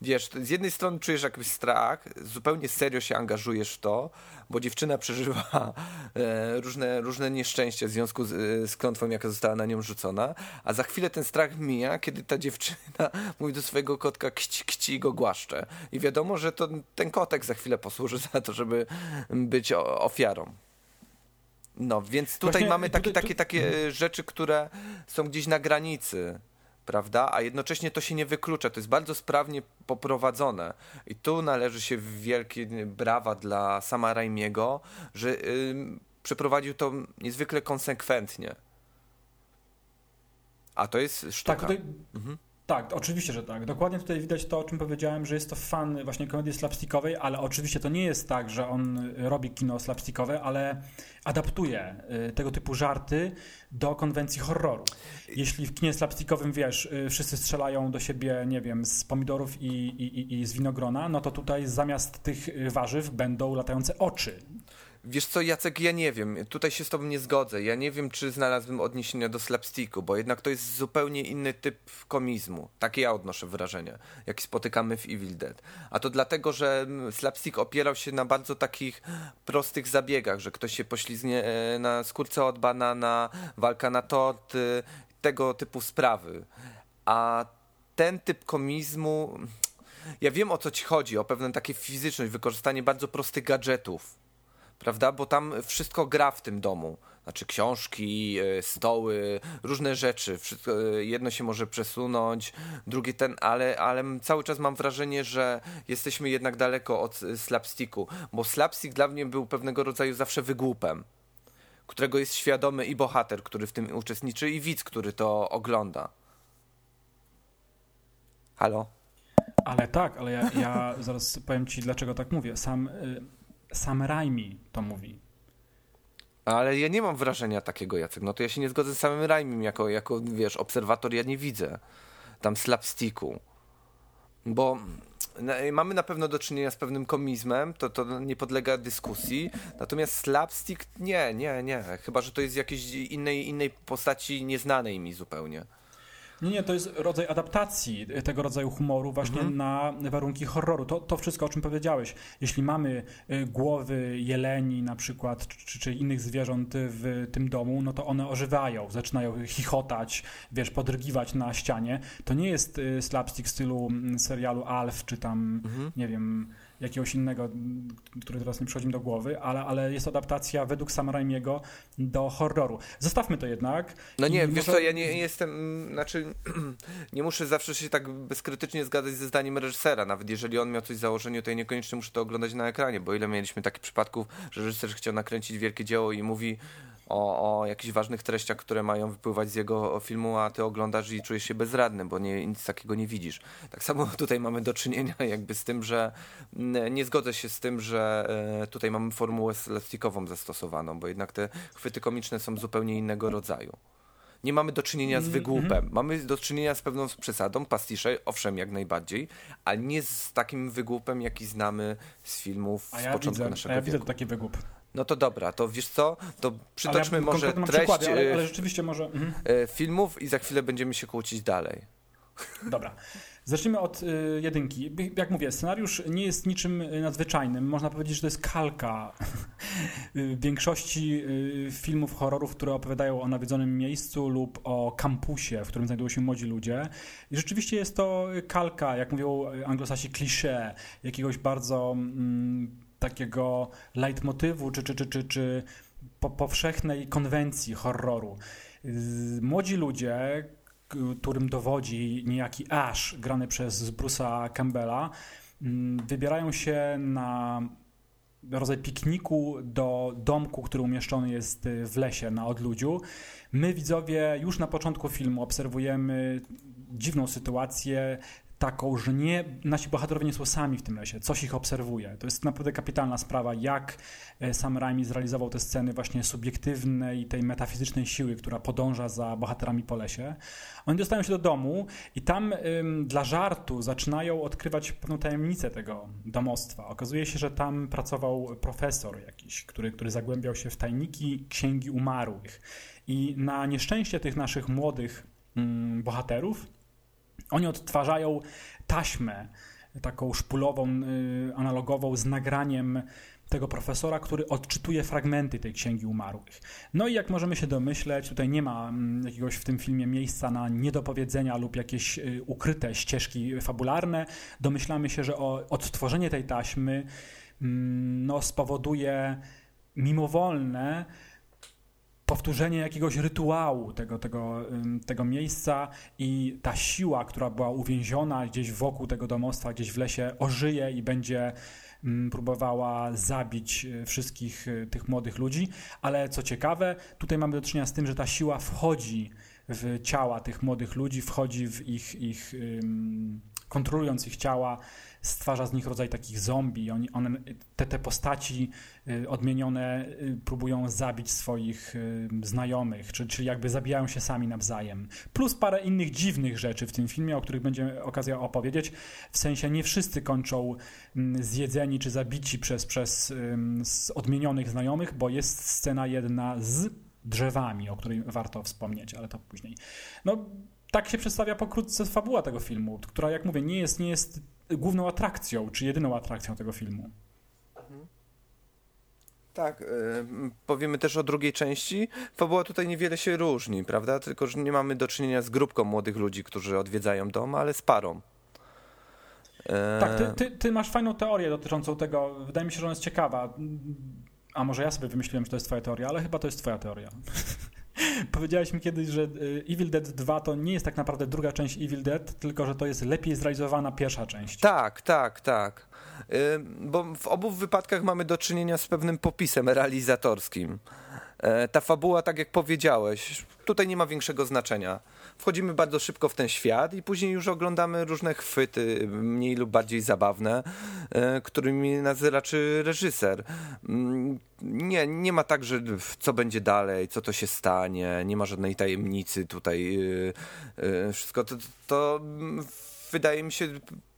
Wiesz, z jednej strony czujesz jakiś strach, zupełnie serio się angażujesz w to, bo dziewczyna przeżywa e, różne, różne nieszczęścia w związku z, e, z klątwą, jaka została na nią rzucona, a za chwilę ten strach mija, kiedy ta dziewczyna mówi do swojego kotka kci, kci i go głaszcze. I wiadomo, że to ten kotek za chwilę posłuży za to, żeby być ofiarą. No, więc tutaj Właśnie mamy takie, takie, takie rzeczy, które są gdzieś na granicy prawda? A jednocześnie to się nie wyklucza. To jest bardzo sprawnie poprowadzone. I tu należy się wielkie brawa dla sama Raimiego, że ym, przeprowadził to niezwykle konsekwentnie. A to jest sztuka. Tak, tutaj, tak, oczywiście, że tak. Dokładnie tutaj widać to, o czym powiedziałem, że jest to fan właśnie komedii slapstickowej, ale oczywiście to nie jest tak, że on robi kino slapstickowe, ale adaptuje y, tego typu żarty do konwencji horroru. Jeśli w kinie slapstickowym, wiesz, y, wszyscy strzelają do siebie, nie wiem, z pomidorów i, i, i- z winogrona, no to tutaj zamiast tych warzyw będą latające oczy. Wiesz co, Jacek, ja nie wiem. Tutaj się z tobą nie zgodzę. Ja nie wiem, czy znalazłbym odniesienia do slapsticku, bo jednak to jest zupełnie inny typ komizmu. Takie ja odnoszę wrażenie, jaki spotykamy w Evil Dead. A to dlatego, że mm, slapstick opierał się na bardzo takich prostych zabiegach, że ktoś się poślizgnie e, na skórce od banana, walka na tort, tego typu sprawy. A ten typ komizmu... Ja wiem o co ci chodzi, o pewną takie fizyczność, wykorzystanie bardzo prostych gadżetów prawda? Bo tam wszystko gra w tym domu. Znaczy książki, e, stoły, różne rzeczy. Wszystko, e, jedno się może przesunąć, drugie ten, ale, ale cały czas mam wrażenie, że jesteśmy jednak daleko od e, slapsticku, bo slapstick dla mnie był pewnego rodzaju zawsze wygłupem, którego jest świadomy i bohater, który w tym uczestniczy, i widz, który to ogląda. Halo? Ale tak, ale ja, ja zaraz powiem ci, dlaczego tak mówię. Sam, y, sam Raimi to mówi. Ale ja nie mam wrażenia takiego, Jacek. No to ja się nie zgodzę z samym Raimim, jako, jako wiesz, obserwator ja nie widzę tam slapsticku. Bo mamy na pewno do czynienia z pewnym komizmem, to, to nie podlega dyskusji, natomiast slapstick nie, nie, nie. Chyba, że to jest jakiejś innej, innej postaci nieznanej mi zupełnie. Nie, nie, to jest rodzaj adaptacji tego rodzaju humoru właśnie na warunki horroru. To, to wszystko, o czym powiedziałeś. Jeśli mamy y, głowy jeleni na przykład, czy, czy innych zwierząt w tym domu, no to one ożywają, zaczynają chichotać, wiesz, podrygiwać na ścianie. To nie jest y, slapstick w stylu mm, serialu Alf, czy tam, nie wiem, jakiegoś innego, który teraz nie przychodzi mi do głowy, ale, ale jest adaptacja według Sama Raimiego do horroru. Zostawmy to jednak. No nie, I wiesz może- co, ja nie jestem, znaczy nie muszę zawsze się tak bezkrytycznie zgadzać ze zdaniem reżysera, nawet jeżeli on miał coś w założeniu, to ja niekoniecznie muszę to oglądać na ekranie, bo ile mieliśmy takich przypadków, że reżyser chciał nakręcić wielkie dzieło i mówi o, o jakichś ważnych treściach, które mają wypływać z jego filmu, a ty oglądasz i czujesz się bezradny, bo nie, nic takiego nie widzisz. Tak samo tutaj mamy do czynienia jakby z tym, że mm, nie zgodzę się z tym, że e, tutaj mamy formułę slapstickową zastosowaną, bo jednak te chwyty komiczne są zupełnie innego rodzaju. Nie mamy do czynienia z wygłupem. Mamy do czynienia z pewną przesadą, pastiszej, owszem, jak najbardziej, ale nie z takim wygłupem, jaki znamy z filmów A z ja początku widzę, a naszego ja widzę wieku. taki wygłup. No to dobra, to wiesz co, to przytoczmy ale może treść ale, e, ale rzeczywiście może... Mhm. e, filmów i za chwilę będziemy się kłócić dalej. Dobra. Zacznijmy od y, jedynki. Jak mówię, scenariusz nie jest niczym y, nadzwyczajnym. Można powiedzieć, że to jest kalka większości y, filmów horrorów, które opowiadają o nawiedzonym miejscu lub o kampusie, w którym znajdują się młodzi ludzie. I rzeczywiście jest to kalka, jak mówią anglosasi, klisze, jakiegoś bardzo mm, takiego leitmotywu, czy, czy, czy, czy, czy po, powszechnej konwencji horroru. Młodzi ludzie, którym dowodzi niejaki Ash, grany przez Bruce'a Campbella, mm, wybierają się na rodzaj pikniku do domku, który umieszczony jest y, w lesie na odludziu. My, widzowie, już na początku filmu obserwujemy dziwną sytuację. Taką, że nie, nasi bohaterowie nie są sami w tym lesie, coś ich obserwuje. To jest naprawdę kapitalna sprawa, jak e, sam Raimi zrealizował te sceny właśnie subiektywnej tej metafizycznej siły, która podąża za bohaterami po lesie. Oni dostają się do domu i tam ym, dla żartu zaczynają odkrywać pewną tajemnicę tego domostwa. Okazuje się, że tam pracował profesor jakiś, który, który zagłębiał się w tajniki księgi umarłych. I na nieszczęście tych naszych młodych bohaterów, oni odtwarzają taśmę taką szpulową, y, analogową z nagraniem tego profesora, który odczytuje fragmenty tej księgi umarłych. No i jak możemy się domyśleć, tutaj nie ma mm, jakiegoś w tym filmie miejsca na niedopowiedzenia lub jakieś y, ukryte ścieżki fabularne. Domyślamy się, że odtworzenie tej taśmy mm, no, spowoduje mimowolne powtórzenie jakiegoś rytuału tego, tego, tego miejsca i ta siła, która była uwięziona gdzieś wokół tego domostwa, gdzieś w lesie, ożyje i będzie próbowała zabić e, wszystkich e, tych młodych ludzi, ale co ciekawe, tutaj mamy do czynienia z tym, że ta siła wchodzi w ciała tych młodych ludzi, wchodzi w ich, ich kontrolując ich ciała, stwarza z nich rodzaj takich zombie. Oni, one, te, te postaci y, odmienione y, próbują zabić swoich y, znajomych, czyli, jakby zabijają się sami nawzajem. Plus parę innych dziwnych rzeczy w tym filmie, o których będzie okazja opowiedzieć. W sensie nie wszyscy kończą mm, zjedzeni czy zabici przez, przez odmienionych znajomych, bo jest scena jedna z drzewami, o której warto wspomnieć, ale to później. No, tak się przedstawia pokrótce fabuła tego filmu, która, jak mówię, nie jest, nie jest główną atrakcją, czy jedyną atrakcją tego filmu. Tak, powiemy też o drugiej części. Fabuła tutaj niewiele się różni, prawda? Tylko, że nie mamy do czynienia z grupką młodych ludzi, którzy odwiedzają dom, ale z parą. Tak, ty, ty, ty, masz fajną teorię dotyczącą tego. Wydaje mi się, że ona jest ciekawa. A może ja sobie wymyśliłem, że to jest twoja teoria, ale chyba to jest twoja teoria. Powiedziałeś mi kiedyś, że y, Evil Dead 2 to nie jest tak naprawdę druga część Evil Dead, tylko że to jest lepiej zrealizowana pierwsza część. Tak, tak, tak. Bo w obu wypadkach mamy do czynienia z pewnym popisem realizatorskim. E, ta fabuła, tak jak powiedziałeś, tutaj nie ma większego znaczenia. Wchodzimy bardzo szybko w ten świat i później już oglądamy różne chwyty, mniej lub bardziej zabawne, e, którymi nas raczy reżyser. Mm, nie, nie ma tak, że co będzie dalej, co to się stanie, nie ma żadnej tajemnicy tutaj. E, wszystko to, to wydaje mi się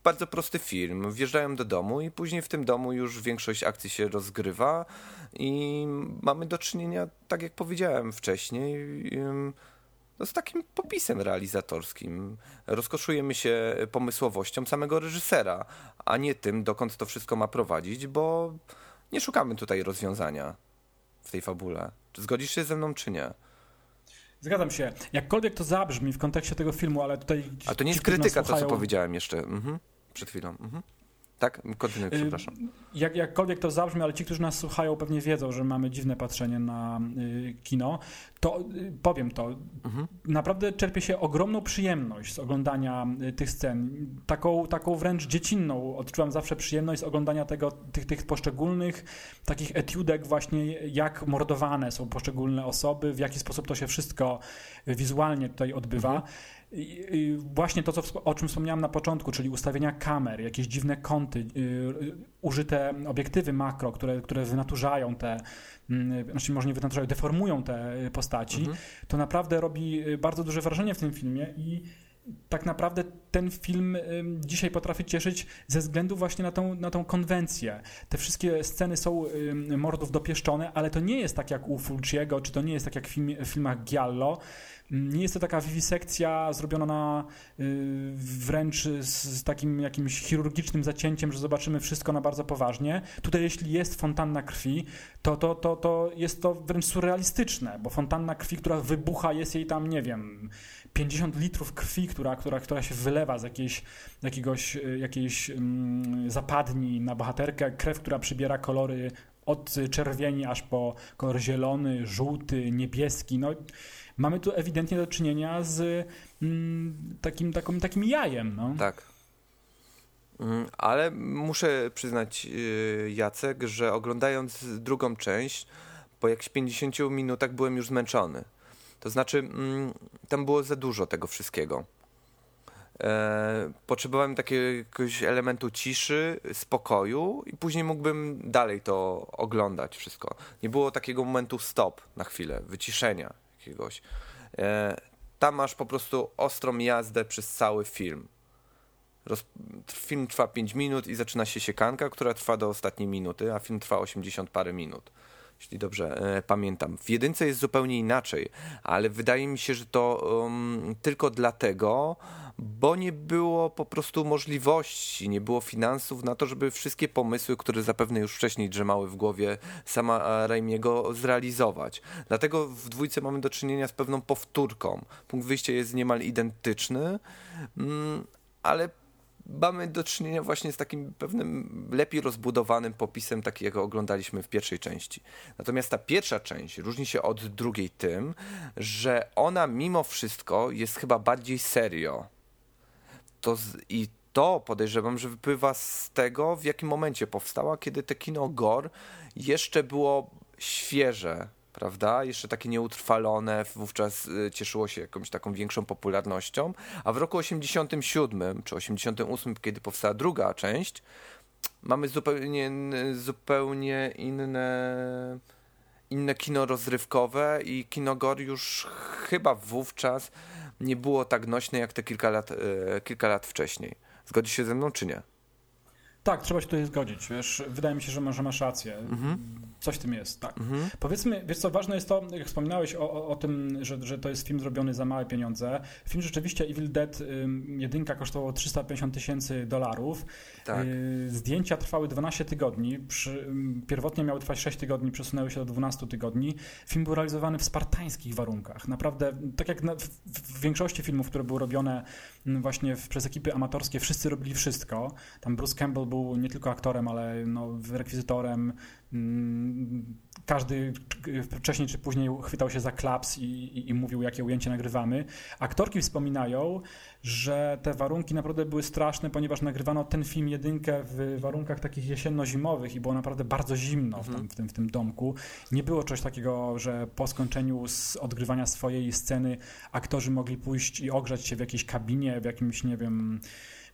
bardzo prosty film. Wjeżdżają do domu i później w tym domu już większość akcji się rozgrywa i mamy do czynienia, tak jak powiedziałem wcześniej, no, z takim popisem realizatorskim. Rozkoszujemy się pomysłowością samego reżysera, a nie tym, dokąd to wszystko ma prowadzić, bo nie szukamy tutaj rozwiązania w tej fabule. Czy zgodzisz się ze mną, czy nie? Zgadzam się. Jakkolwiek to zabrzmi w kontekście tego filmu, ale tutaj. A to nie jest krytyka, to co powiedziałem jeszcze mhm. przed chwilą. Mhm. Tak? Kontynuuj, y, przepraszam. Jak, jakkolwiek to zabrzmi, ale ci, którzy nas słuchają, pewnie wiedzą, że mamy dziwne patrzenie na y, kino, to y, powiem to. Mhm. Naprawdę czerpie się ogromną przyjemność z oglądania y, tych scen. Taką, taką wręcz dziecinną odczuwam zawsze przyjemność z oglądania tego, tych, tych poszczególnych takich etiudek właśnie, jak mordowane są poszczególne osoby, w jaki sposób to się wszystko wizualnie tutaj odbywa. Mhm. Właśnie to, co, o czym wspomniałem na początku, czyli ustawienia kamer, jakieś dziwne kąty, yy, użyte obiektywy makro, które, które wynaturzają te, yy, znaczy może nie wynaturzają, deformują te y, postaci, mhm. to naprawdę robi y, bardzo duże wrażenie w tym filmie i tak naprawdę ten film dzisiaj potrafi cieszyć ze względu właśnie na tą, na tą konwencję. Te wszystkie sceny są mordów dopieszczone, ale to nie jest tak jak u Fulciego, czy to nie jest tak jak w filmach Giallo, nie jest to taka wiwisekcja zrobiona na y, wręcz z, takim jakimś chirurgicznym zacięciem, że zobaczymy wszystko na bardzo poważnie. Tutaj jeśli jest fontanna krwi, to, to, to, to jest to wręcz surrealistyczne, bo fontanna krwi, która wybucha, jest jej tam, nie wiem, 50 litrów krwi, która, która, która się wylewa z jakiejś, jakiegoś, y, jakiejś um, zapadni na bohaterkę, krew, która przybiera kolory od czerwieni aż po kolor zielony, żółty, niebieski. No, mamy tu ewidentnie do czynienia z mm, takim, takim, takim jajem. No. Tak. Mm, ale muszę przyznać, y, Jacek, że oglądając drugą część, po jakichś 50 minutach byłem już zmęczony. To znaczy, mm, tam było za dużo tego wszystkiego. E, potrzebowałem jakiegoś elementu ciszy, spokoju i później mógłbym dalej to oglądać wszystko. Nie było takiego momentu stop na chwilę, wyciszenia jakiegoś. E, tam masz po prostu ostrą jazdę przez cały film. Roz... Film trwa 5 minut i zaczyna się siekanka, która trwa do ostatniej minuty, a film trwa 80 parę minut jeśli dobrze e, pamiętam. W jedynce jest zupełnie inaczej, ale wydaje mi się, że to um, tylko dlatego, bo nie było po prostu możliwości, nie było finansów na to, żeby wszystkie pomysły, które zapewne już wcześniej drzemały w głowie sama Raimiego zrealizować. Dlatego w dwójce mamy do czynienia z pewną powtórką. Punkt wyjścia jest niemal identyczny, mm, ale mamy do czynienia właśnie z takim pewnym lepiej rozbudowanym popisem, taki jak oglądaliśmy w pierwszej części. Natomiast ta pierwsza część różni się od drugiej tym, że ona mimo wszystko jest chyba bardziej serio. To z, I to podejrzewam, że wypływa z tego, w jakim momencie powstała, kiedy te kino gore jeszcze było świeże, prawda? Jeszcze takie nieutrwalone, wówczas y, cieszyło się jakąś taką większą popularnością, a w roku 87 czy 88, kiedy powstała druga część, mamy zupełnie, zupełnie inne inne kino rozrywkowe i kino gore już chyba wówczas nie było tak nośne jak te kilka lat, y, kilka lat wcześniej. Zgodzi się ze mną, czy nie? Tak, trzeba się tutaj zgodzić. Wiesz, wydaje mi się, że, że masz rację. Mhm. Coś w tym jest, tak. Mhm. Powiedzmy, wiesz co, ważne jest to, jak wspominałeś o, o, o, tym, że, że to jest film zrobiony za małe pieniądze. Film rzeczywiście Evil Dead ym, jedynka kosztował 350 tysięcy dolarów. Tak. Y, zdjęcia trwały 12 tygodni. Przy, pierwotnie miały trwać 6 tygodni, przesunęły się do 12 tygodni. Film był realizowany w spartańskich warunkach. Naprawdę, tak jak na, w, w, większości filmów, które były robione właśnie w, przez ekipy amatorskie, wszyscy robili wszystko. Tam Bruce Campbell był nie tylko aktorem, ale no, rekwizytorem, Mm, każdy wcześniej czy później chwytał się za klaps i, i, i, mówił, jakie ujęcie nagrywamy. Aktorki wspominają, że te warunki naprawdę były straszne, ponieważ nagrywano ten film jedynkę w warunkach takich jesienno-zimowych i było naprawdę bardzo zimno w, tam, mhm. w, tym, w tym domku. Nie było czegoś takiego, że po skończeniu odgrywania swojej sceny aktorzy mogli pójść i ogrzać się w jakiejś kabinie, w jakimś, nie wiem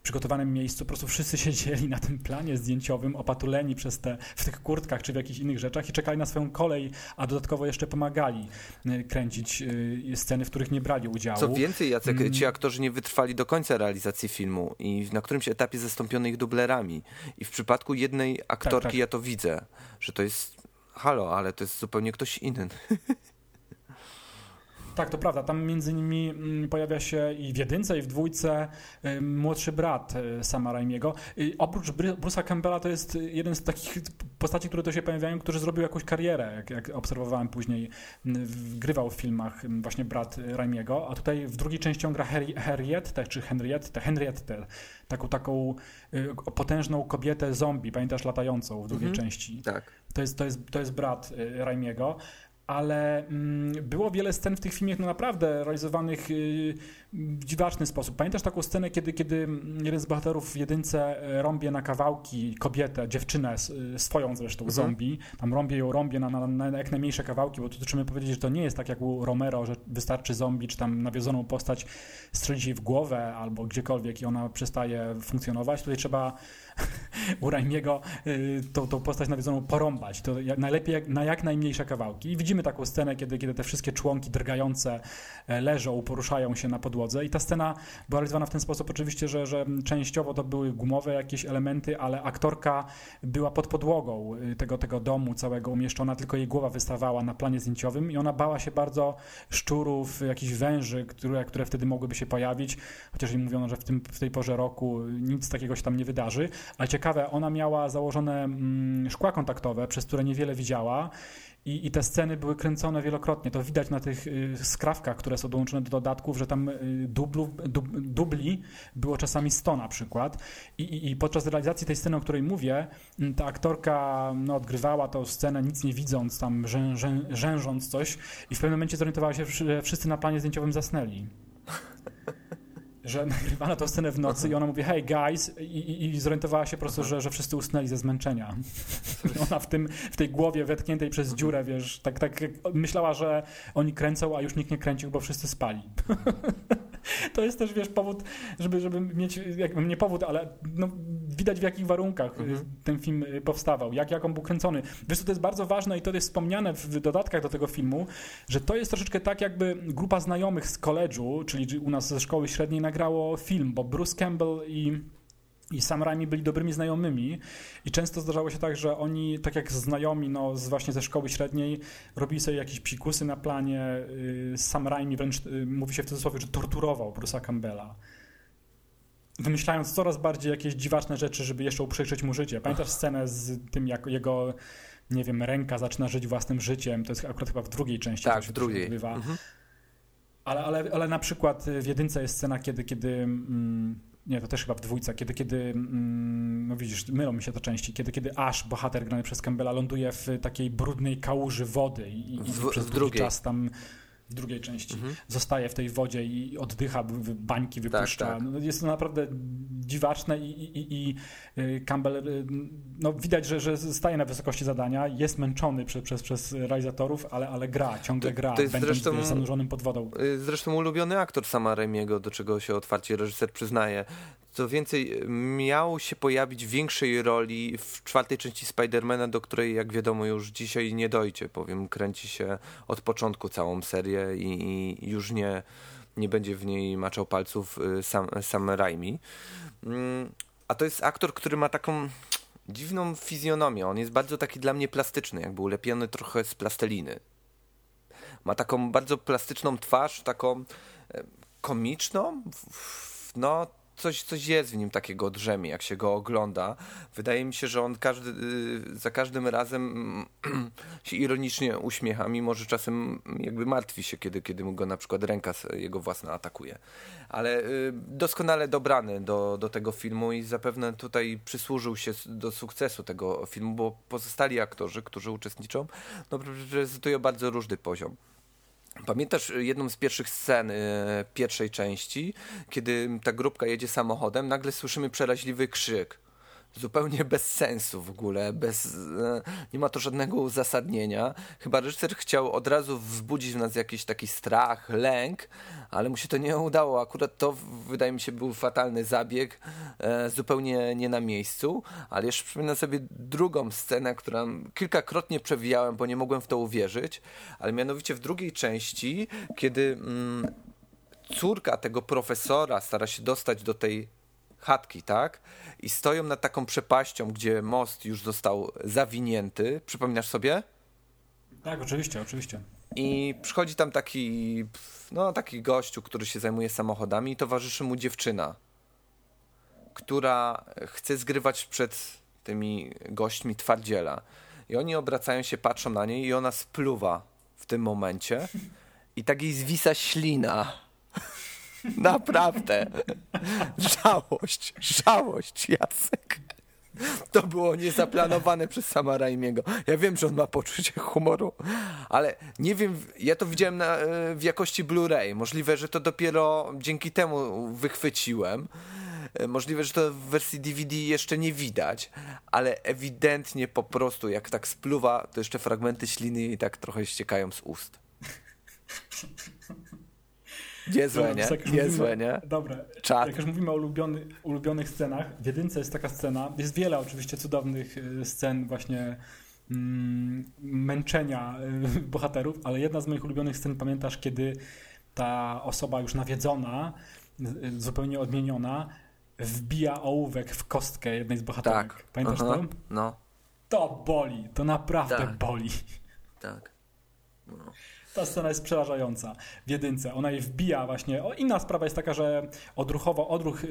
przygotowanym miejscu po prostu wszyscy siedzieli na tym planie zdjęciowym, opatuleni przez te, w tych kurtkach czy w jakichś innych rzeczach i czekali na swoją kolej, a dodatkowo jeszcze pomagali y, kręcić y, sceny, w których nie brali udziału. Co więcej, Jacek, mm. ci aktorzy nie wytrwali do końca realizacji filmu i na którymś etapie zastąpiono ich dublerami. I w przypadku jednej aktorki tak, tak. ja to widzę, że to jest halo, ale to jest zupełnie ktoś inny. Tak, to prawda. Tam między innymi mm, pojawia się i w jedynce, i w dwójce młodszy brat y, Sama Raimiego. Oprócz Bruce'a Campbella to jest jeden z takich postaci, które to się pojawiają, którzy zrobił jakąś karierę, jak, jak obserwowałem później. Grywał w filmach właśnie brat Raimiego, a tutaj w drugiej części gra Henriette, czy Henriette, Henriette, taką, taką y, potężną kobietę zombie, pamiętasz, latającą w drugiej mhm. części. Tak. To jest, to, jest, to jest brat y, Raimiego ale mm, było wiele scen w tych filmach no naprawdę realizowanych y, w dziwaczny sposób. Pamiętasz taką scenę, kiedy, kiedy jeden z bohaterów w jedynce e, rąbie na kawałki kobietę, dziewczynę, y, swoją zresztą, mhm. zombie. Tam rąbie ją, rąbie na, na, na, jak najmniejsze kawałki, bo tu trzeba powiedzieć, że to nie jest tak jak u Romero, że wystarczy zombie, czy tam nawiedzoną postać strzelić jej w głowę albo gdziekolwiek i ona przestaje funkcjonować. Tutaj trzeba u Raimiego y, tą, tą postać nawiedzoną porąbać. To najlepiej na jak najmniejsze kawałki. I widzimy taką scenę, kiedy, kiedy te wszystkie członki drgające e, leżą, poruszają się na podłodze. I ta scena była realizowana w ten sposób oczywiście, że, że częściowo to były gumowe jakieś elementy, ale aktorka była pod podłogą y, tego, tego domu całego umieszczona, tylko jej głowa wystawała na planie zdjęciowym i ona bała się bardzo szczurów, jakichś węży, które, które wtedy mogłyby się pojawić, chociaż im mówiono, że w, tym, w tej porze roku nic takiego się tam nie wydarzy. Ale ciekawe, ona miała założone mm, szkła kontaktowe, przez które niewiele widziała i, I, te sceny były kręcone wielokrotnie. To widać na tych y, skrawkach, które są dołączone do dodatków, że tam y, dublu, dub, dubli było czasami 100 na przykład. I, i, I, podczas realizacji tej sceny, o której mówię, mm, ta aktorka no, odgrywała tę scenę nic nie widząc, tam rzę, rzę, rzężąc coś i w pewnym momencie zorientowała się, że wszyscy na planie zdjęciowym zasnęli że nagrywano tę scenę w nocy i ona mówi hey guys i, i, i zorientowała się po prostu, że, że wszyscy usnęli ze zmęczenia. I ona w, tym, w tej głowie wetkniętej przez dziurę, wiesz, tak, tak myślała, że oni kręcą, a już nikt nie kręcił, bo wszyscy spali. to jest też, wiesz, powód, żeby, żeby mieć, jakby nie powód, ale no, widać w jakich warunkach Mhm. ten film y, powstawał, jak, jak on był kręcony. Wiesz, to jest bardzo ważne i to jest wspomniane w dodatkach do tego filmu, że to jest troszeczkę tak, jakby grupa znajomych z koledżu, czyli u nas ze szkoły średniej nagrało film, bo Bruce Campbell i i Sam Raimi byli dobrymi znajomymi i często zdarzało się tak, że oni, tak jak znajomi no, z właśnie ze szkoły średniej, robili sobie jakieś psikusy na planie. y, Sam Raimi wręcz, y, mówi się w cudzysłowie, że torturował Bruce'a Campbella. Wymyślając coraz bardziej jakieś dziwaczne rzeczy, żeby jeszcze uprzykrzyć mu życie. Pamiętasz scenę z tym, jak jego, nie wiem, ręka zaczyna żyć własnym życiem? To jest akurat chyba w drugiej części. Tak, w drugiej. Mhm. Ale, ale, ale na przykład w jedynce jest scena, kiedy, kiedy mm, nie, to też chyba w dwójce, kiedy, kiedy mm, no widzisz, mylą mi się to części, kiedy, kiedy Ash, bohater grany przez Campbella, ląduje w takiej brudnej kałuży wody i, i W- przez w długi drugiej. czas tam w drugiej części Mhm. zostaje w tej wodzie i oddycha, bańki wypuszcza. tak. No, jest to naprawdę dziwaczne i, i, i, y, Campbell, y, no widać, że, że staje na wysokości zadania, jest męczony przez, przez, przez realizatorów, ale, ale gra, ciągle To- gra, to jest będąc zresztą- wiesz, zanurzonym pod wodą. Y, Zresztą ulubiony aktor sama Remiego, do czego się otwarcie reżyser przyznaje. Co więcej, miał się pojawić w większej roli w czwartej części Spidermana, do której, jak wiadomo, już dzisiaj nie dojdzie, bowiem kręci się od początku całą serię i, i już nie, nie będzie w niej maczał palców y, sam, sam Raimi. Mm, A to jest aktor, który ma taką dziwną fizjonomię. On jest bardzo taki dla mnie plastyczny, jakby ulepiony trochę z plasteliny. Ma taką bardzo plastyczną twarz, taką e, komiczną. No, coś, coś jest w nim takiego drzemie, jak się go ogląda. Wydaje mi się, że on każdy, y, za każdym razem mm, się ironicznie uśmiecha, mimo że czasem jakby martwi się, kiedy, kiedy mu go na przykład ręka jego własna atakuje. Ale y, doskonale dobrany do, do tego filmu i zapewne tutaj przysłużył się do sukcesu tego filmu, bo pozostali aktorzy, którzy uczestniczą, no, prezentują bardzo różny poziom. Pamiętasz jedną z pierwszych scen e, pierwszej części, kiedy ta grupka jedzie samochodem, nagle słyszymy przeraźliwy krzyk. Zupełnie bez sensu w ogóle, bez, e, nie ma to żadnego uzasadnienia. Chyba reżyser chciał od razu wzbudzić w nas jakiś taki strach, lęk, ale mu się to nie udało. Akurat to wydaje mi się był fatalny zabieg, e, zupełnie nie na miejscu. Ale jeszcze przypominam sobie drugą scenę, którą kilkakrotnie przewijałem, bo nie mogłem w to uwierzyć, ale mianowicie w drugiej części, kiedy mm, córka tego profesora stara się dostać do tej chatki, tak? I stoją nad taką przepaścią, gdzie most już został zawinięty. Przypominasz sobie? Tak, oczywiście, oczywiście. I przychodzi tam taki, no taki gościu, który się zajmuje samochodami i towarzyszy mu dziewczyna, która chce zgrywać przed tymi gośćmi twardziela. I oni obracają się, patrzą na niej i ona spluwa w tym momencie i tak jej zwisa ślina. Naprawdę. Żałość, żałość, Jacek. To było niezaplanowane przez sama Raimiego. Ja wiem, że on ma poczucie humoru, ale nie wiem, ja to widziałem na, e, w jakości Blu-ray. Możliwe, że to dopiero dzięki temu wychwyciłem. E, Możliwe, że to w wersji DVD jeszcze nie widać, ale ewidentnie po prostu jak tak spluwa, to jeszcze fragmenty śliny i tak trochę ściekają z ust. Niezłe, nie? Niezłe, nie? Dobra, Czad. jak już mówimy o ulubiony, ulubionych scenach, w jedynce jest taka scena, jest wiele oczywiście cudownych y, scen właśnie mm, męczenia y, bohaterów, ale jedna z moich ulubionych scen, pamiętasz, kiedy ta osoba już nawiedzona, y, zupełnie odmieniona, wbija ołówek w kostkę jednej z bohaterek. Tak. Pamiętasz Aha. to? No, To boli, to naprawdę Tak. boli. tak. Ta scena jest przerażająca w jedynce. Ona jej wbija właśnie. O, inna sprawa jest taka, że odruchowo, odruch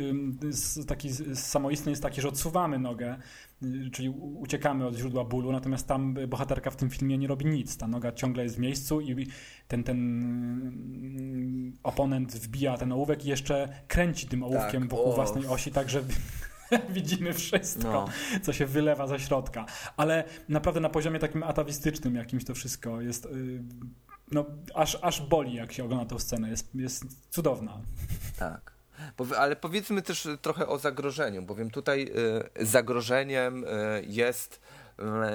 taki samoistny jest taki, że odsuwamy nogę, y, czyli uciekamy od źródła bólu, natomiast tam bohaterka w tym filmie nie robi nic. Ta noga ciągle jest w miejscu i ten, ten mm, oponent wbija ten ołówek i jeszcze kręci tym ołówkiem Tak, wokół o. własnej osi, tak że widzimy wszystko No. co się wylewa ze środka. Ale naprawdę na poziomie takim atawistycznym jakimś to wszystko jest. Yy, no, aż, aż boli, jak się ogląda tę scenę. Jest, jest cudowna. Tak. Ale powiedzmy też y, trochę o zagrożeniu, bowiem tutaj y, zagrożeniem y, jest,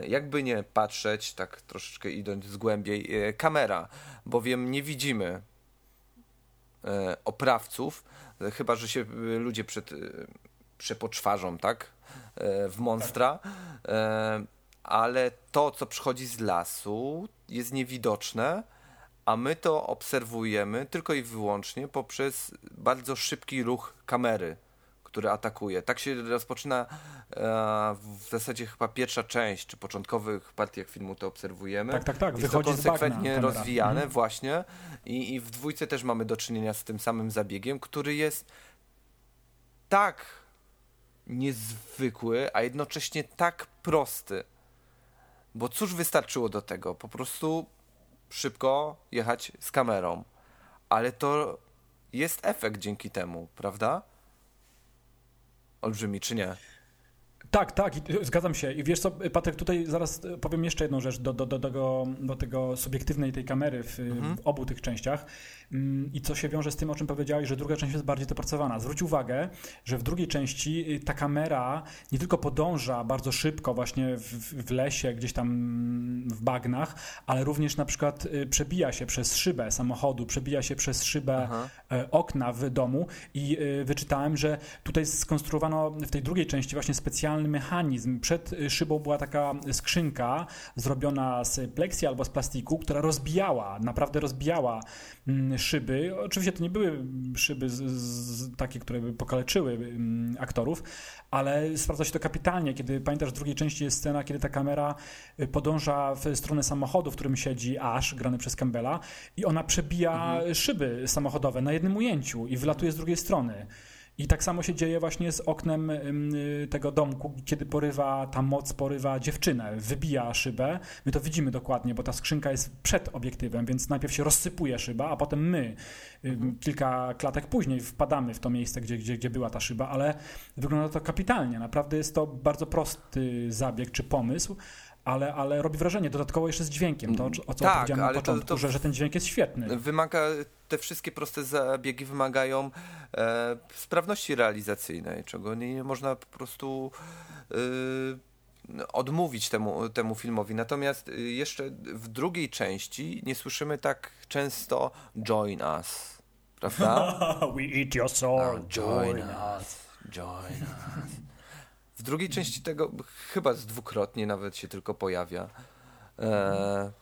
jakby nie patrzeć, tak troszeczkę idąc z głębiej, kamera, bowiem nie widzimy oprawców, chyba że się ludzie przed, przepoczwarzą, tak? W monstra. E, ale to, co przychodzi z lasu, jest niewidoczne, a my to obserwujemy tylko i wyłącznie poprzez bardzo szybki ruch kamery, który atakuje. Tak się rozpoczyna e, w zasadzie chyba pierwsza część, czy początkowych partiach filmu to obserwujemy. Tak, tak, tak, Jest wychodzi to bagna konsekwentnie rozwijane, Mhm. właśnie. I, I w dwójce też mamy do czynienia z tym samym zabiegiem, który jest tak niezwykły, a jednocześnie tak prosty. Bo cóż wystarczyło do tego? Po prostu szybko jechać z kamerą. Ale to jest efekt dzięki temu, prawda? Olbrzymi, czy nie? Tak, tak, y, zgadzam się. I wiesz co, Patryk, tutaj zaraz y, powiem jeszcze jedną rzecz do, do, do, tego, do tego subiektywnej tej kamery w, y, w obu tych częściach. Mm, I co się wiąże z tym, o czym powiedziałeś, że druga część jest bardziej dopracowana. Zwróć uwagę, że w drugiej części y, ta kamera nie tylko podąża bardzo szybko właśnie w, w lesie, gdzieś tam mm, w bagnach, ale również na przykład y, przebija się przez szybę samochodu, przebija się przez szybę Aha. e, okna w domu i y, wyczytałem, że tutaj skonstruowano w tej drugiej części właśnie specjalny mechanizm. Przed y, szybą była taka skrzynka zrobiona z pleksji albo z plastiku, która rozbijała, naprawdę rozbijała mm, szyby. Oczywiście to nie były szyby z, z, takie, które by pokaleczyły mm, aktorów, ale sprawdza się to kapitalnie, kiedy pamiętasz w drugiej części jest scena, kiedy ta kamera y, podąża w stronę samochodu, w którym siedzi Ash, grany przez Campbella i ona przebija szyby samochodowe na jednym ujęciu i wylatuje z drugiej strony. I tak samo się dzieje właśnie z oknem tego domku, kiedy porywa, ta moc porywa dziewczynę, wybija szybę. My to widzimy dokładnie, bo ta skrzynka jest przed obiektywem, więc najpierw się rozsypuje szyba, a potem my ym, kilka klatek później wpadamy w to miejsce, gdzie, gdzie, gdzie była ta szyba, ale wygląda to kapitalnie. Naprawdę jest to bardzo prosty zabieg czy pomysł. Ale, ale robi wrażenie, dodatkowo jeszcze z dźwiękiem, to o co Tak, powiedziałem na ale to- początku, to- Że, że ten dźwięk jest świetny. Wymaga, te wszystkie proste zabiegi wymagają e, sprawności realizacyjnej, czego nie, można po prostu e, odmówić temu, temu filmowi. Natomiast y, jeszcze w drugiej części nie słyszymy tak często join us, prawda? We eat your soul, Oh, join us, join us. W drugiej części tego chyba z dwukrotnie nawet się tylko pojawia. E,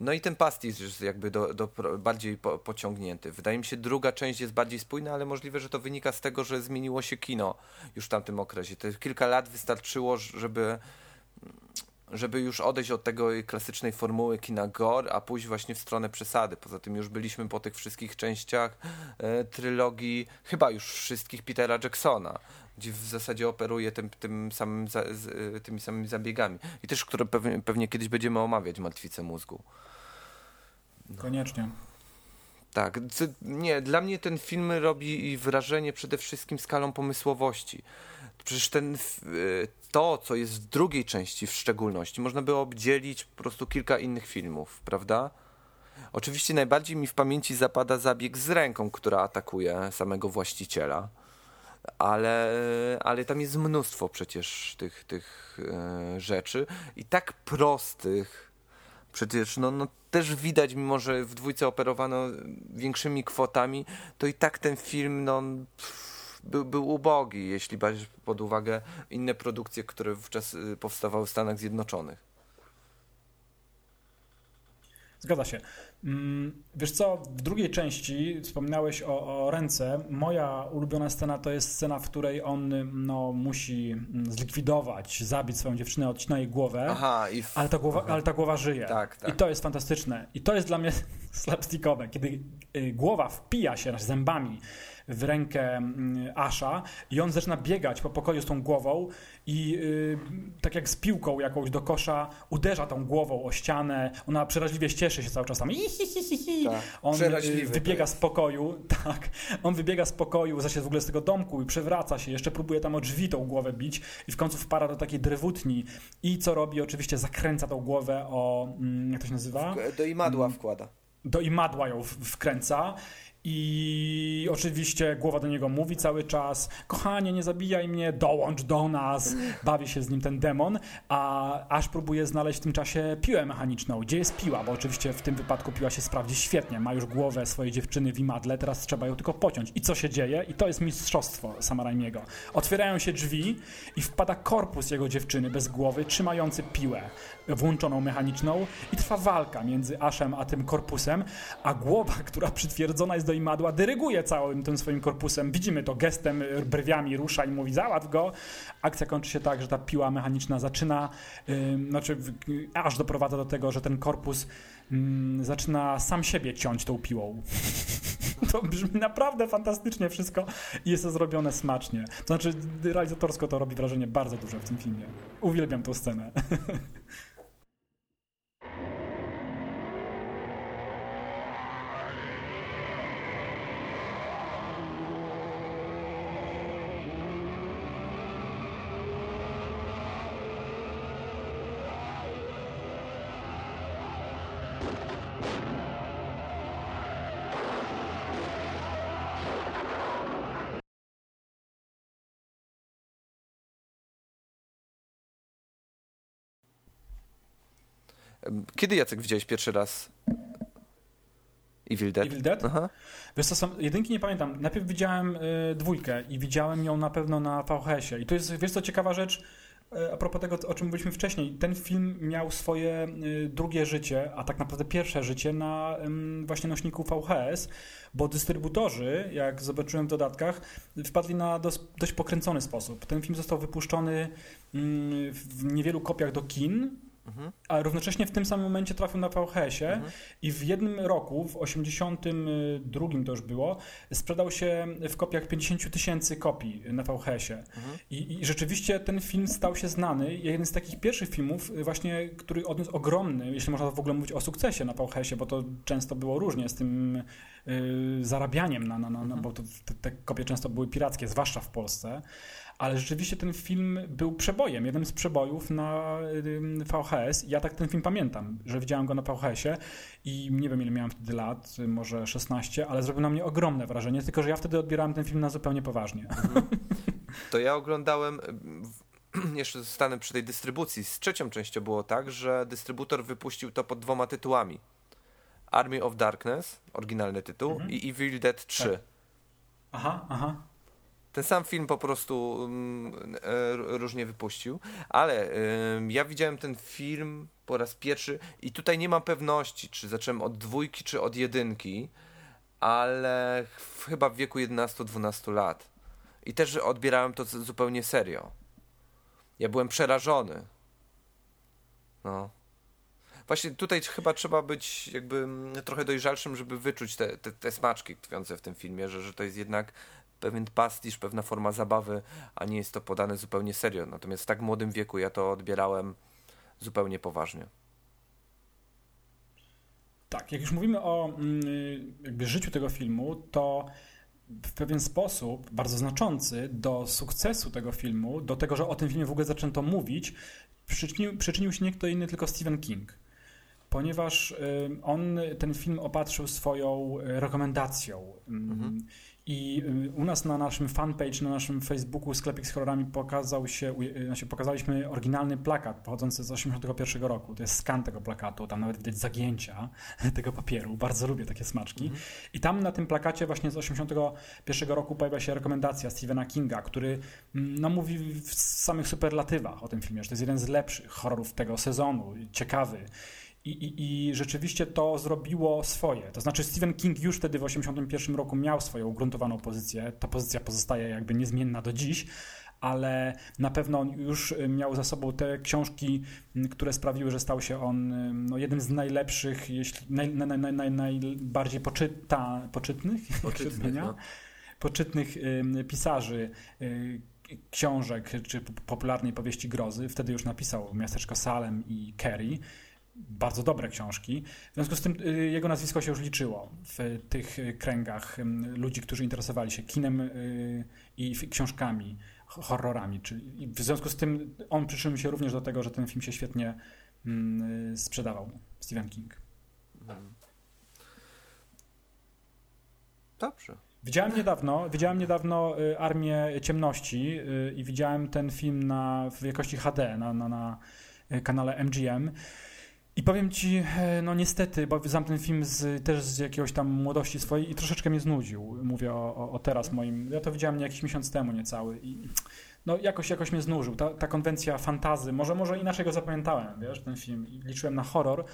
no i ten pastisz jest jakby do, do, bardziej po, pociągnięty. Wydaje mi się, druga część jest bardziej spójna, ale możliwe, że to wynika z tego, że zmieniło się kino już w tamtym okresie. To kilka lat wystarczyło, żeby żeby już odejść od tego klasycznej formuły kina gore, a pójść właśnie w stronę przesady. Poza tym już byliśmy po tych wszystkich częściach e, trylogii, chyba już wszystkich Petera Jacksona, gdzie w zasadzie operuje tym, tym samym za, z, e, tymi samymi zabiegami. I też, które pewnie, pewnie kiedyś będziemy omawiać, Martwice mózgu. Koniecznie. Tak, nie, dla mnie ten film robi wrażenie przede wszystkim skalą pomysłowości. Przecież ten, y, to, co jest w drugiej części w szczególności, można było obdzielić po prostu kilka innych filmów, prawda? Oczywiście najbardziej mi w pamięci zapada zabieg z ręką, która atakuje samego właściciela. Ale, ale tam jest mnóstwo przecież tych, tych e, rzeczy i tak prostych, Przecież no, no też widać, mimo że w dwójce operowano większymi kwotami, to i tak ten film no, był, był ubogi, jeśli brać pod uwagę inne produkcje, które wówczas y, powstawały w Stanach Zjednoczonych. Zgadza się. Mm, Wiesz co, w drugiej części wspominałeś o, o ręce. Moja ulubiona scena to jest scena, w której on no, musi mm, zlikwidować, zabić swoją dziewczynę, odcina jej głowę, Aha, i w... ale, ta głowa, ale ta głowa żyje. Tak, tak. I to jest fantastyczne. I to jest dla mnie slapstickowe, kiedy y, głowa wpija się zębami w rękę mm, Asha i on zaczyna biegać po pokoju z tą głową i y, tak jak z piłką jakąś do kosza uderza tą głową o ścianę. Ona przeraźliwie cieszy się cały czas tam. Hi, hi, hi, hi, hi. Tak, On y, wybiega z pokoju, tak. On wybiega z pokoju, zaś w ogóle z tego domku i przewraca się, jeszcze próbuje tam o drzwi tą głowę bić i w końcu wpada do takiej drewutni i co robi? Oczywiście zakręca tą głowę o, mm, jak to się nazywa? Do imadła wkłada. do imadła ją wkręca I oczywiście głowa do niego mówi cały czas: Kochanie, nie zabijaj mnie, dołącz do nas. Bawi się z nim ten demon, a aż próbuje znaleźć w tym czasie piłę mechaniczną. Gdzie jest piła? Bo oczywiście w tym wypadku piła się sprawdzi świetnie. Ma już głowę swojej dziewczyny w imadle, teraz trzeba ją tylko pociąć. I co się dzieje? I to jest mistrzostwo Sama Raimiego. Otwierają się drzwi i wpada korpus jego dziewczyny bez głowy, trzymający piłę włączoną mechaniczną i trwa walka między Ashem a tym korpusem, a głowa, która przytwierdzona jest do imadła, dyryguje całym tym swoim korpusem. Widzimy to gestem, brwiami rusza i mówi załatw go. Akcja kończy się tak, że ta piła mechaniczna zaczyna, yy, znaczy yy, aż doprowadza do tego, że ten korpus yy, zaczyna sam siebie ciąć tą piłą. To brzmi naprawdę fantastycznie wszystko i jest to zrobione smacznie. To znaczy, realizatorsko to robi wrażenie bardzo duże w tym filmie. Uwielbiam tę scenę. Kiedy Jacek widziałeś pierwszy raz Evil Dead? Evil Dead? Aha. Wiesz co, są, jedynki nie pamiętam. Najpierw widziałem y, dwójkę i widziałem ją na pewno na VHS-ie. I to jest, wiesz co, ciekawa rzecz, y, a propos tego, o czym mówiliśmy wcześniej. Ten film miał swoje y, drugie życie, a tak naprawdę pierwsze życie na właśnie nośniku VHS, bo dystrybutorzy, jak zobaczyłem w dodatkach, wpadli na dość pokręcony sposób. Ten film został wypuszczony mm, w niewielu kopiach do kin, Mhm. A równocześnie w tym samym momencie trafił na VHS-ie mhm. i w jednym roku, w 82 to już było, sprzedał się w kopiach 50 tysięcy kopii na VHS-ie. Mhm. I, I, rzeczywiście ten film stał się znany. Jeden z takich pierwszych filmów właśnie, który odniósł ogromny, jeśli można w ogóle mówić o sukcesie na VHS-ie, bo to często było różnie z tym y, zarabianiem, na, na, na, mhm. bo to, te, te kopie często były pirackie, zwłaszcza w Polsce ale rzeczywiście ten film był przebojem, jednym z przebojów na VHS. Ja tak ten film pamiętam, że widziałem go na VHS-ie i nie wiem ile miałem wtedy lat, może 16, ale zrobił na mnie ogromne wrażenie, tylko że ja wtedy odbierałem ten film na zupełnie poważnie. To ja oglądałem jeszcze zostanę przy tej dystrybucji. Z trzecią częścią było tak, że dystrybutor wypuścił to pod dwoma tytułami. Army of Darkness, oryginalny tytuł, mhm. i Evil Dead 3. Tak. Aha, aha ten sam film po prostu um, różnie wypuścił, ale ja widziałem ten film po raz pierwszy i tutaj nie mam pewności, czy zacząłem od dwójki, czy od jedynki, ale chyba w wieku 11-12 lat. I też odbierałem to zupełnie serio. Ja byłem przerażony. No. Właśnie tutaj chyba trzeba być jakby mm, trochę dojrzalszym, żeby wyczuć te, te, te smaczki tkwiące w tym filmie, że, że to jest jednak pewien pastisz, pewna forma zabawy, a nie jest to podane zupełnie serio. Natomiast w tak młodym wieku ja to odbierałem zupełnie poważnie. Tak, jak już mówimy o mm, jakby życiu tego filmu, to w pewien sposób bardzo znaczący do sukcesu tego filmu, do tego, że o tym filmie w ogóle zaczęto mówić, przyczynił, przyczynił się nie kto inny, tylko Stephen King. Ponieważ on ten film opatrzył swoją rekomendacją. Mhm. I y, u nas na naszym fanpage, na naszym Facebooku Sklepik z horrorami pokazał się, y, znaczy pokazaliśmy oryginalny plakat pochodzący z 1981 roku. To jest skan tego plakatu, tam nawet widać zagięcia tego papieru. Bardzo lubię takie smaczki. Mhm. I tam na tym plakacie właśnie z 1981 roku pojawia się rekomendacja Stephena Kinga, który mm, no, mówi w samych superlatywach o tym filmie, że to jest jeden z lepszych horrorów tego sezonu, ciekawy. I, i, I, rzeczywiście to zrobiło swoje. To znaczy, Stephen King już wtedy w 1981 roku miał swoją ugruntowaną pozycję. Ta pozycja pozostaje jakby niezmienna do dziś, ale na pewno już miał za sobą te książki, które sprawiły, że stał się on no, jednym z najlepszych, jeśli naj, naj, naj, naj najbardziej poczyta, poczytnych, poczytnych, no. poczytnych y, pisarzy. Y, książek czy popularnej powieści grozy. Wtedy już napisał Miasteczko Salem i Kerry bardzo dobre książki. W związku z tym y, jego nazwisko się już liczyło w tych kręgach ludzi, którzy interesowali się kinem y, i książkami, horrorami. Czyli w związku z tym on przyczynił się również do tego, że ten film się świetnie sprzedawał. Stephen King. Dobrze. Widziałem niedawno, widziałem niedawno y, Armię Ciemności i widziałem ten film na, w jakości HD na, na, na kanale MGM. I powiem ci, e, no niestety, bo znam ten film z, też z jakiegoś tam młodości swojej i troszeczkę mnie znudził. Mówię o, o, o teraz moim. Ja to widziałem jakiś miesiąc temu niecały. I no jakoś, jakoś mnie znużył. Ta, ta konwencja fantazy, może, może inaczej go zapamiętałem, wiesz, ten film. I liczyłem na horror.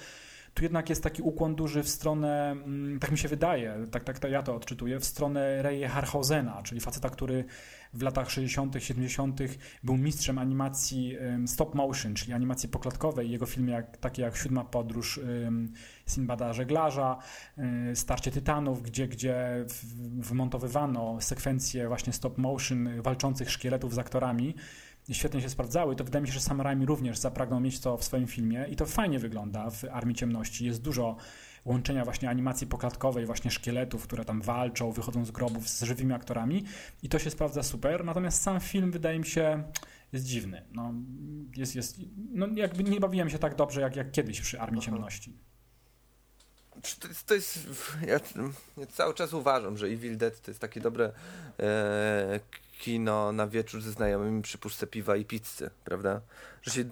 Tu jednak jest taki ukłon duży w stronę, mm, tak mi się wydaje, tak, tak, tak ja to odczytuję, w stronę Reje Harhausena, czyli faceta, który w latach 60., 70. był mistrzem animacji stop motion, czyli animacji poklatkowej. Jego filmy jak, takie jak Siódma Podróż Sinbada Żeglarza, y, Starcie Tytanów, gdzie, gdzie wmontowywano sekwencje właśnie stop motion walczących szkieletów z aktorami świetnie się sprawdzały, to wydaje mi się, że Sam Raimi również zapragnął mieć to w swoim filmie i to fajnie wygląda w Armii Ciemności. Jest dużo łączenia właśnie animacji poklatkowej, właśnie szkieletów, które tam walczą, wychodzą z grobów z żywymi aktorami i to się sprawdza super, natomiast sam film wydaje mi się jest dziwny. No, jest, jest, no jakby nie bawiłem się tak dobrze jak, jak kiedyś przy Armii Ciemności. To jest, to jest ja, ja, cały czas uważam, że Evil Dead to jest takie dobre e, kino na wieczór ze znajomymi przy puszce piwa i pizzy, prawda? Że się,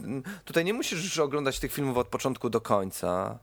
tutaj nie musisz oglądać tych filmów od początku do końca,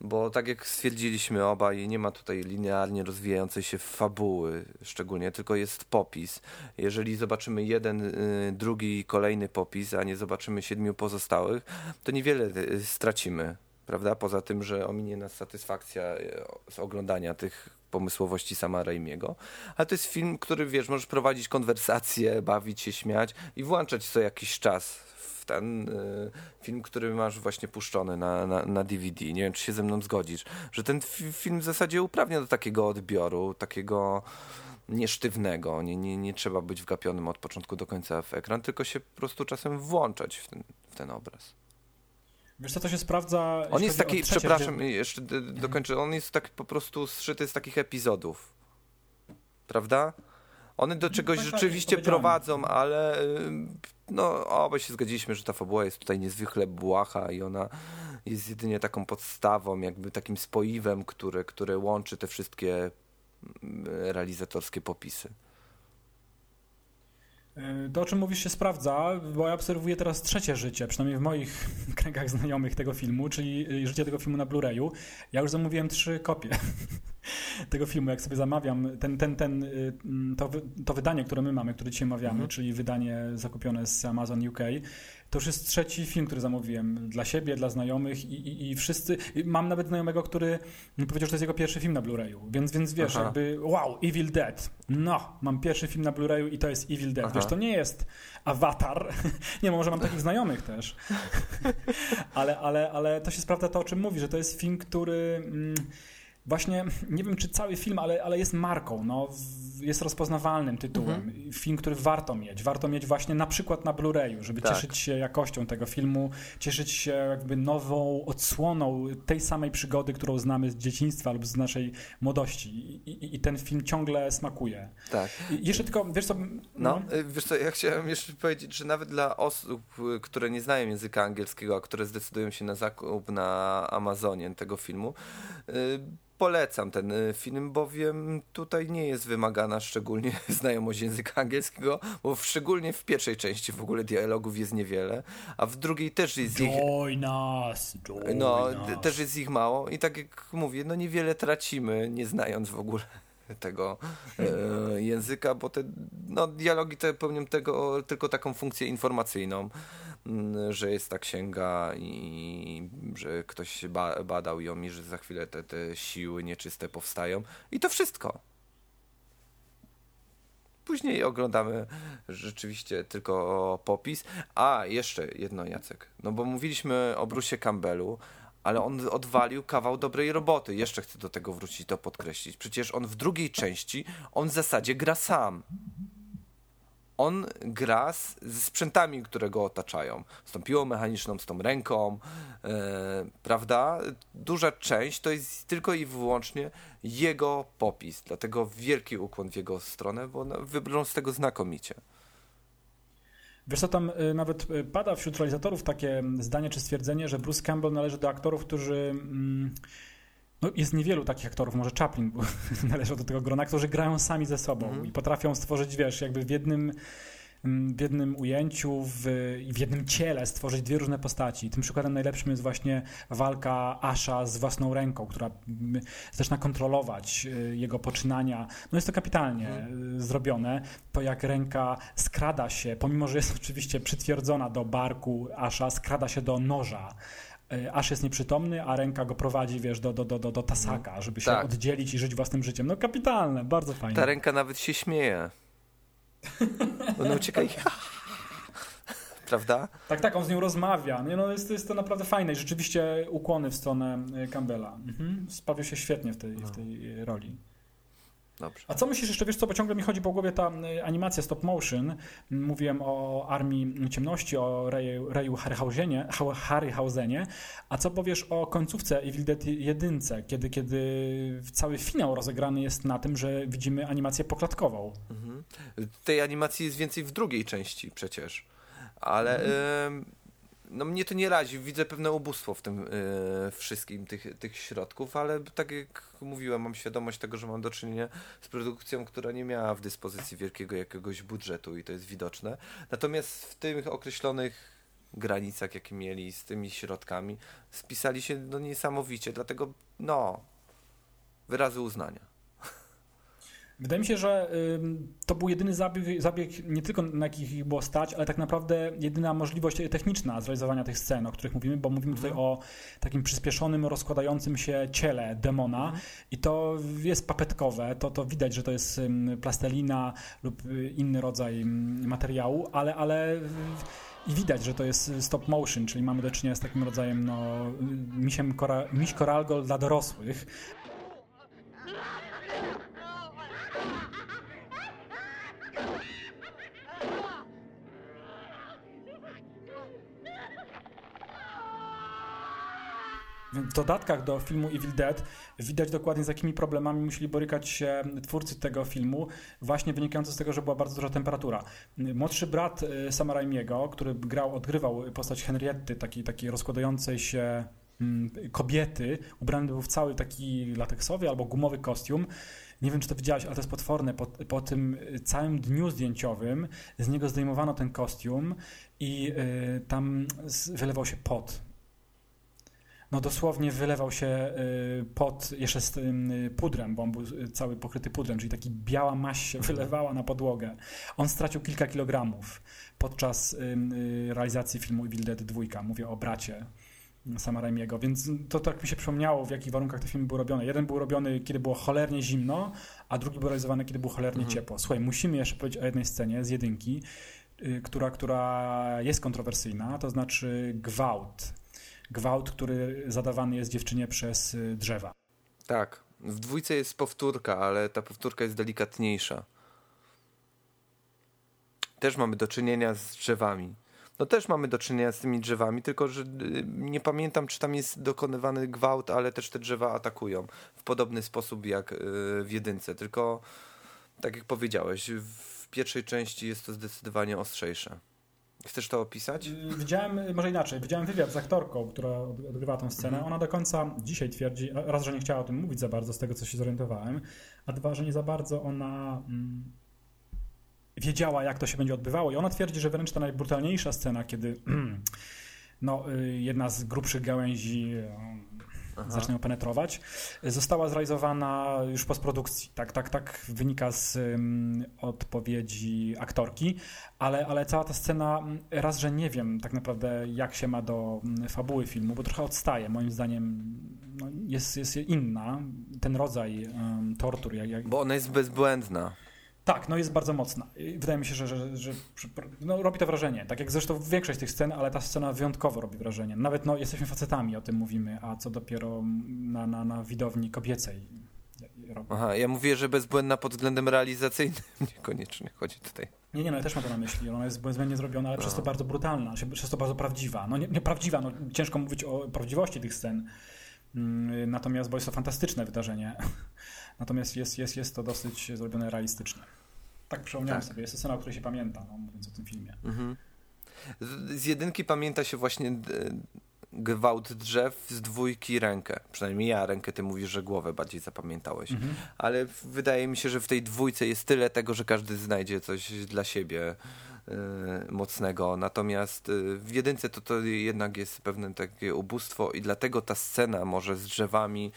bo tak jak stwierdziliśmy obaj, nie ma tutaj linearnie rozwijającej się fabuły szczególnie, tylko jest popis. Jeżeli zobaczymy jeden, y, drugi, kolejny popis, a nie zobaczymy siedmiu pozostałych, to niewiele y, stracimy, prawda? Poza tym, że ominie nas satysfakcja y, z oglądania tych pomysłowości sama Raimiego. Ale to jest film, który wiesz, możesz prowadzić konwersacje, bawić się, śmiać i włączać co jakiś czas ten y, film, który masz właśnie puszczony na, na, na, DVD. Nie wiem, czy się ze mną zgodzisz, że ten film w zasadzie uprawnia do takiego odbioru, takiego niesztywnego. Nie, nie, nie trzeba być wgapionym od początku do końca w ekran, tylko się po prostu czasem włączać w ten, w ten obraz. Wiesz co, to się sprawdza... On jest taki, przepraszam, gdzie... jeszcze dokończę, on jest tak po prostu zszyty z takich epizodów. Prawda? One do czegoś no, tak, tak rzeczywiście prowadzą, ale y, no obaj się zgodziliśmy, że ta fabuła jest tutaj niezwykle błaha i ona jest jedynie taką podstawą, jakby takim spoiwem, które, które łączy te wszystkie mm, realizatorskie popisy. To, o czym mówisz, się sprawdza, bo ja obserwuję teraz trzecie życie, przynajmniej w moich kręgach znajomych tego filmu, czyli życie tego filmu na Blu-rayu. Ja już zamówiłem trzy kopie tego filmu, jak sobie zamawiam, ten, ten, ten, y, to, to wydanie, które my mamy, które dzisiaj omawiamy, mhm. czyli wydanie zakupione z Amazon UK, to już jest trzeci film, który zamówiłem dla siebie, dla znajomych i, i, i wszyscy. Mam nawet znajomego, który powiedział, że to jest jego pierwszy film na Blu-rayu. Więc, więc wiesz, Aha. jakby wow, Evil Dead. No, mam pierwszy film na Blu-rayu i to jest Evil Dead. Aha. Wiesz, to nie jest Avatar. nie, może mam takich znajomych też. ale, ale, ale to się sprawdza to, o czym mówi, że to jest film, który. Mm, właśnie, nie wiem czy cały film, ale, ale jest marką, no, jest rozpoznawalnym tytułem. Mhm. Film, który warto mieć. Warto mieć właśnie na przykład na Blu-rayu, żeby tak. cieszyć się jakością tego filmu, cieszyć się jakby nową odsłoną tej samej przygody, którą znamy z dzieciństwa lub z naszej młodości. I, i, i ten film ciągle smakuje. Tak. I jeszcze tylko, wiesz co... No, no, y, wiesz co, ja chciałem jeszcze powiedzieć, że nawet dla osób, które nie znają języka angielskiego, a które zdecydują się na zakup na Amazonie tego filmu, yy, polecam ten y, film, bowiem tutaj nie jest wymagana szczególnie znajomość języka angielskiego, bo szczególnie w pierwszej części w ogóle dialogów jest niewiele, a w drugiej też jest join ich... Join us, join no, us. też jest ich mało i tak jak mówię, no niewiele tracimy, nie znając w ogóle tego e, języka, bo te no, dialogi te pełnią tego, tylko taką funkcję informacyjną. Mm, że jest ta księga i że ktoś ba badał ją i że za chwilę te, te siły nieczyste powstają. I to wszystko. Później oglądamy rzeczywiście tylko popis. A, jeszcze jedno, Jacek. No bo mówiliśmy o Brusie Campbellu, ale on odwalił kawał dobrej roboty. Jeszcze chcę do tego wrócić, to podkreślić. Przecież on w drugiej części, on w zasadzie gra sam on gra z, ze sprzętami, które go otaczają. Z tą piłą mechaniczną, z tą ręką, e, prawda? Duża część to jest tylko i wyłącznie jego popis. Dlatego wielki ukłon w jego stronę, bo no, wybrał z tego znakomicie. Wiesz co, tam y, nawet y, pada wśród realizatorów takie zdanie czy stwierdzenie, że Bruce Campbell należy do aktorów, którzy... Mm, no jest niewielu takich aktorów, może Chaplin należał do tego grona, którzy grają sami ze sobą Mhm. i potrafią stworzyć, wiesz, jakby w jednym, mm, w jednym ujęciu w, w jednym ciele stworzyć dwie różne postaci. Tym przykładem najlepszym jest właśnie walka Asha z własną ręką, która mm, zaczyna kontrolować y, jego poczynania. No jest to kapitalnie y, zrobione. To jak ręka skrada się, pomimo że jest oczywiście przytwierdzona do barku Asha, skrada się do noża. Y, Ash jest nieprzytomny, a ręka go prowadzi, wiesz, do, do, do, do, do tasaka, żeby się Tak. oddzielić i żyć własnym życiem. No kapitalne, bardzo fajne. Ta ręka nawet się śmieje. Ona ucieka i... Prawda? Tak, tak, on z nią rozmawia. Nie, no jest, jest to naprawdę fajne i rzeczywiście ukłony w stronę y, Campbella. Mhm. Spawił się świetnie w tej, w tej y, roli. Dobrze. A co myślisz jeszcze, wiesz co, bo ciągle mi chodzi po głowie ta y, animacja stop motion. Mówiłem o Armii Ciemności, o Rayu Harryhausenie, Hau- Harryhausenie. A co powiesz o końcówce Evil Dead 1, kiedy, kiedy cały finał rozegrany jest na tym, że widzimy animację poklatkową. Mhm. Tej animacji jest więcej w drugiej części przecież. Ale em, no mnie to nie razi. Widzę pewne ubóstwo w tym e, wszystkim tych, tych środków, ale tak jak mówiłem, mam świadomość tego, że mam do czynienia z produkcją, która nie miała w dyspozycji wielkiego jakiegoś budżetu i to jest widoczne. Natomiast w tych określonych granicach, jakie mieli z tymi środkami, spisali się no niesamowicie, dlatego no wyrazy uznania. Wydaje mi się, że to był jedyny zabieg, zabieg nie tylko na jakich ich było stać, ale tak naprawdę jedyna możliwość techniczna zrealizowania tych scen, o których mówimy, bo mówimy tutaj o takim przyspieszonym, rozkładającym się ciele demona i to jest papetkowe, to, to widać, że to jest plastelina lub y, inny rodzaj materiału, ale, ale i widać, że to jest stop motion, czyli mamy do czynienia z takim rodzajem no, misiem kora, miś koralgo dla dorosłych, W dodatkach do filmu Evil Dead widać dokładnie z jakimi problemami musieli borykać się twórcy tego filmu, właśnie wynikające z tego, że była bardzo duża temperatura. Młodszy brat y, Sama Raimiego, który grał, odgrywał postać Henrietty, takiej, takiej rozkładającej się mm, kobiety, ubrany był w cały taki lateksowy albo gumowy kostium. Nie wiem, czy to widziałeś, ale to jest potworne. Po, po tym całym dniu zdjęciowym z niego zdejmowano ten kostium i y, tam wylewał się pot no dosłownie wylewał się y, pot jeszcze z tym y, pudrem, bo on był y, cały pokryty pudrem, czyli taki biała maść się wylewała na podłogę. On stracił kilka kilogramów podczas realizacji filmu Evil Dead 2. Mówię o bracie Sama Raimiego, więc to tak mi się przypomniało, w jakich warunkach te filmy były robione. Jeden był robiony, kiedy było cholernie zimno, a drugi był realizowany, kiedy było cholernie Mhm. ciepło. Słuchaj, musimy jeszcze powiedzieć o jednej scenie z jedynki, która, która jest kontrowersyjna, to znaczy gwałt. Gwałt, który zadawany jest dziewczynie przez y, drzewa. Tak. W dwójce jest powtórka, ale ta powtórka jest delikatniejsza. Też mamy do czynienia z drzewami. No też mamy do czynienia z tymi drzewami, tylko że y, nie pamiętam, czy tam jest dokonywany gwałt, ale też te drzewa atakują w podobny sposób jak y, w jedynce. Tylko tak jak powiedziałeś, w pierwszej części jest to zdecydowanie ostrzejsze. Chcesz to opisać? Y, Widziałem, y, może inaczej, widziałem wywiad z aktorką, która od- odgrywa tę scenę. Mhm. Ona do końca dzisiaj twierdzi, raz, że nie chciała o tym mówić za bardzo, z tego co się zorientowałem, a dwa, że nie za bardzo ona mm, wiedziała, jak to się będzie odbywało. I ona twierdzi, że wręcz ta najbrutalniejsza scena, kiedy no, y, jedna z grubszych gałęzi y, zacznie ją penetrować, została zrealizowana już postprodukcji. Tak, tak, tak wynika z ym, odpowiedzi aktorki, ale, ale cała ta scena, mm, raz, że nie wiem tak naprawdę, jak się ma do mm, fabuły filmu, bo trochę odstaje. Moim zdaniem no, jest, jest inna. Ten rodzaj ym, tortur, jak, jak, Bo ona jest bezbłędna. Tak, no jest bardzo mocna. I Wydaje mi się, że, że, że, no, robi to wrażenie. Tak jak zresztą większość tych scen, ale ta scena wyjątkowo robi wrażenie. Nawet no, jesteśmy facetami, o tym mówimy, a co dopiero na, na, na widowni kobiecej robi. Aha, ja mówię, że bezbłędna pod względem realizacyjnym. Niekoniecznie chodzi tutaj. Nie, nie, no ja też mam to na myśli. Ona jest bezwzględnie zrobiona, ale przez to bardzo brutalna, przez to bardzo prawdziwa. No nie, nie prawdziwa, no ciężko mówić o prawdziwości tych scen. Mm, Natomiast, bo jest to fantastyczne wydarzenie. Natomiast jest, jest, jest to dosyć zrobione realistycznie. Tak przypomniałem Tak. sobie. Jest to scena, o której się pamięta, no, mówiąc o tym filmie. Mhm. Z, jedynki pamięta się właśnie d- gwałt drzew z dwójki rękę. Przynajmniej ja rękę, ty mówisz, że głowę bardziej zapamiętałeś. Mhm. Ale wydaje mi się, że w tej dwójce jest tyle tego, że każdy znajdzie coś dla siebie mocnego. Natomiast y, w jedynce to, to jednak jest pewne takie ubóstwo i dlatego ta scena może z drzewami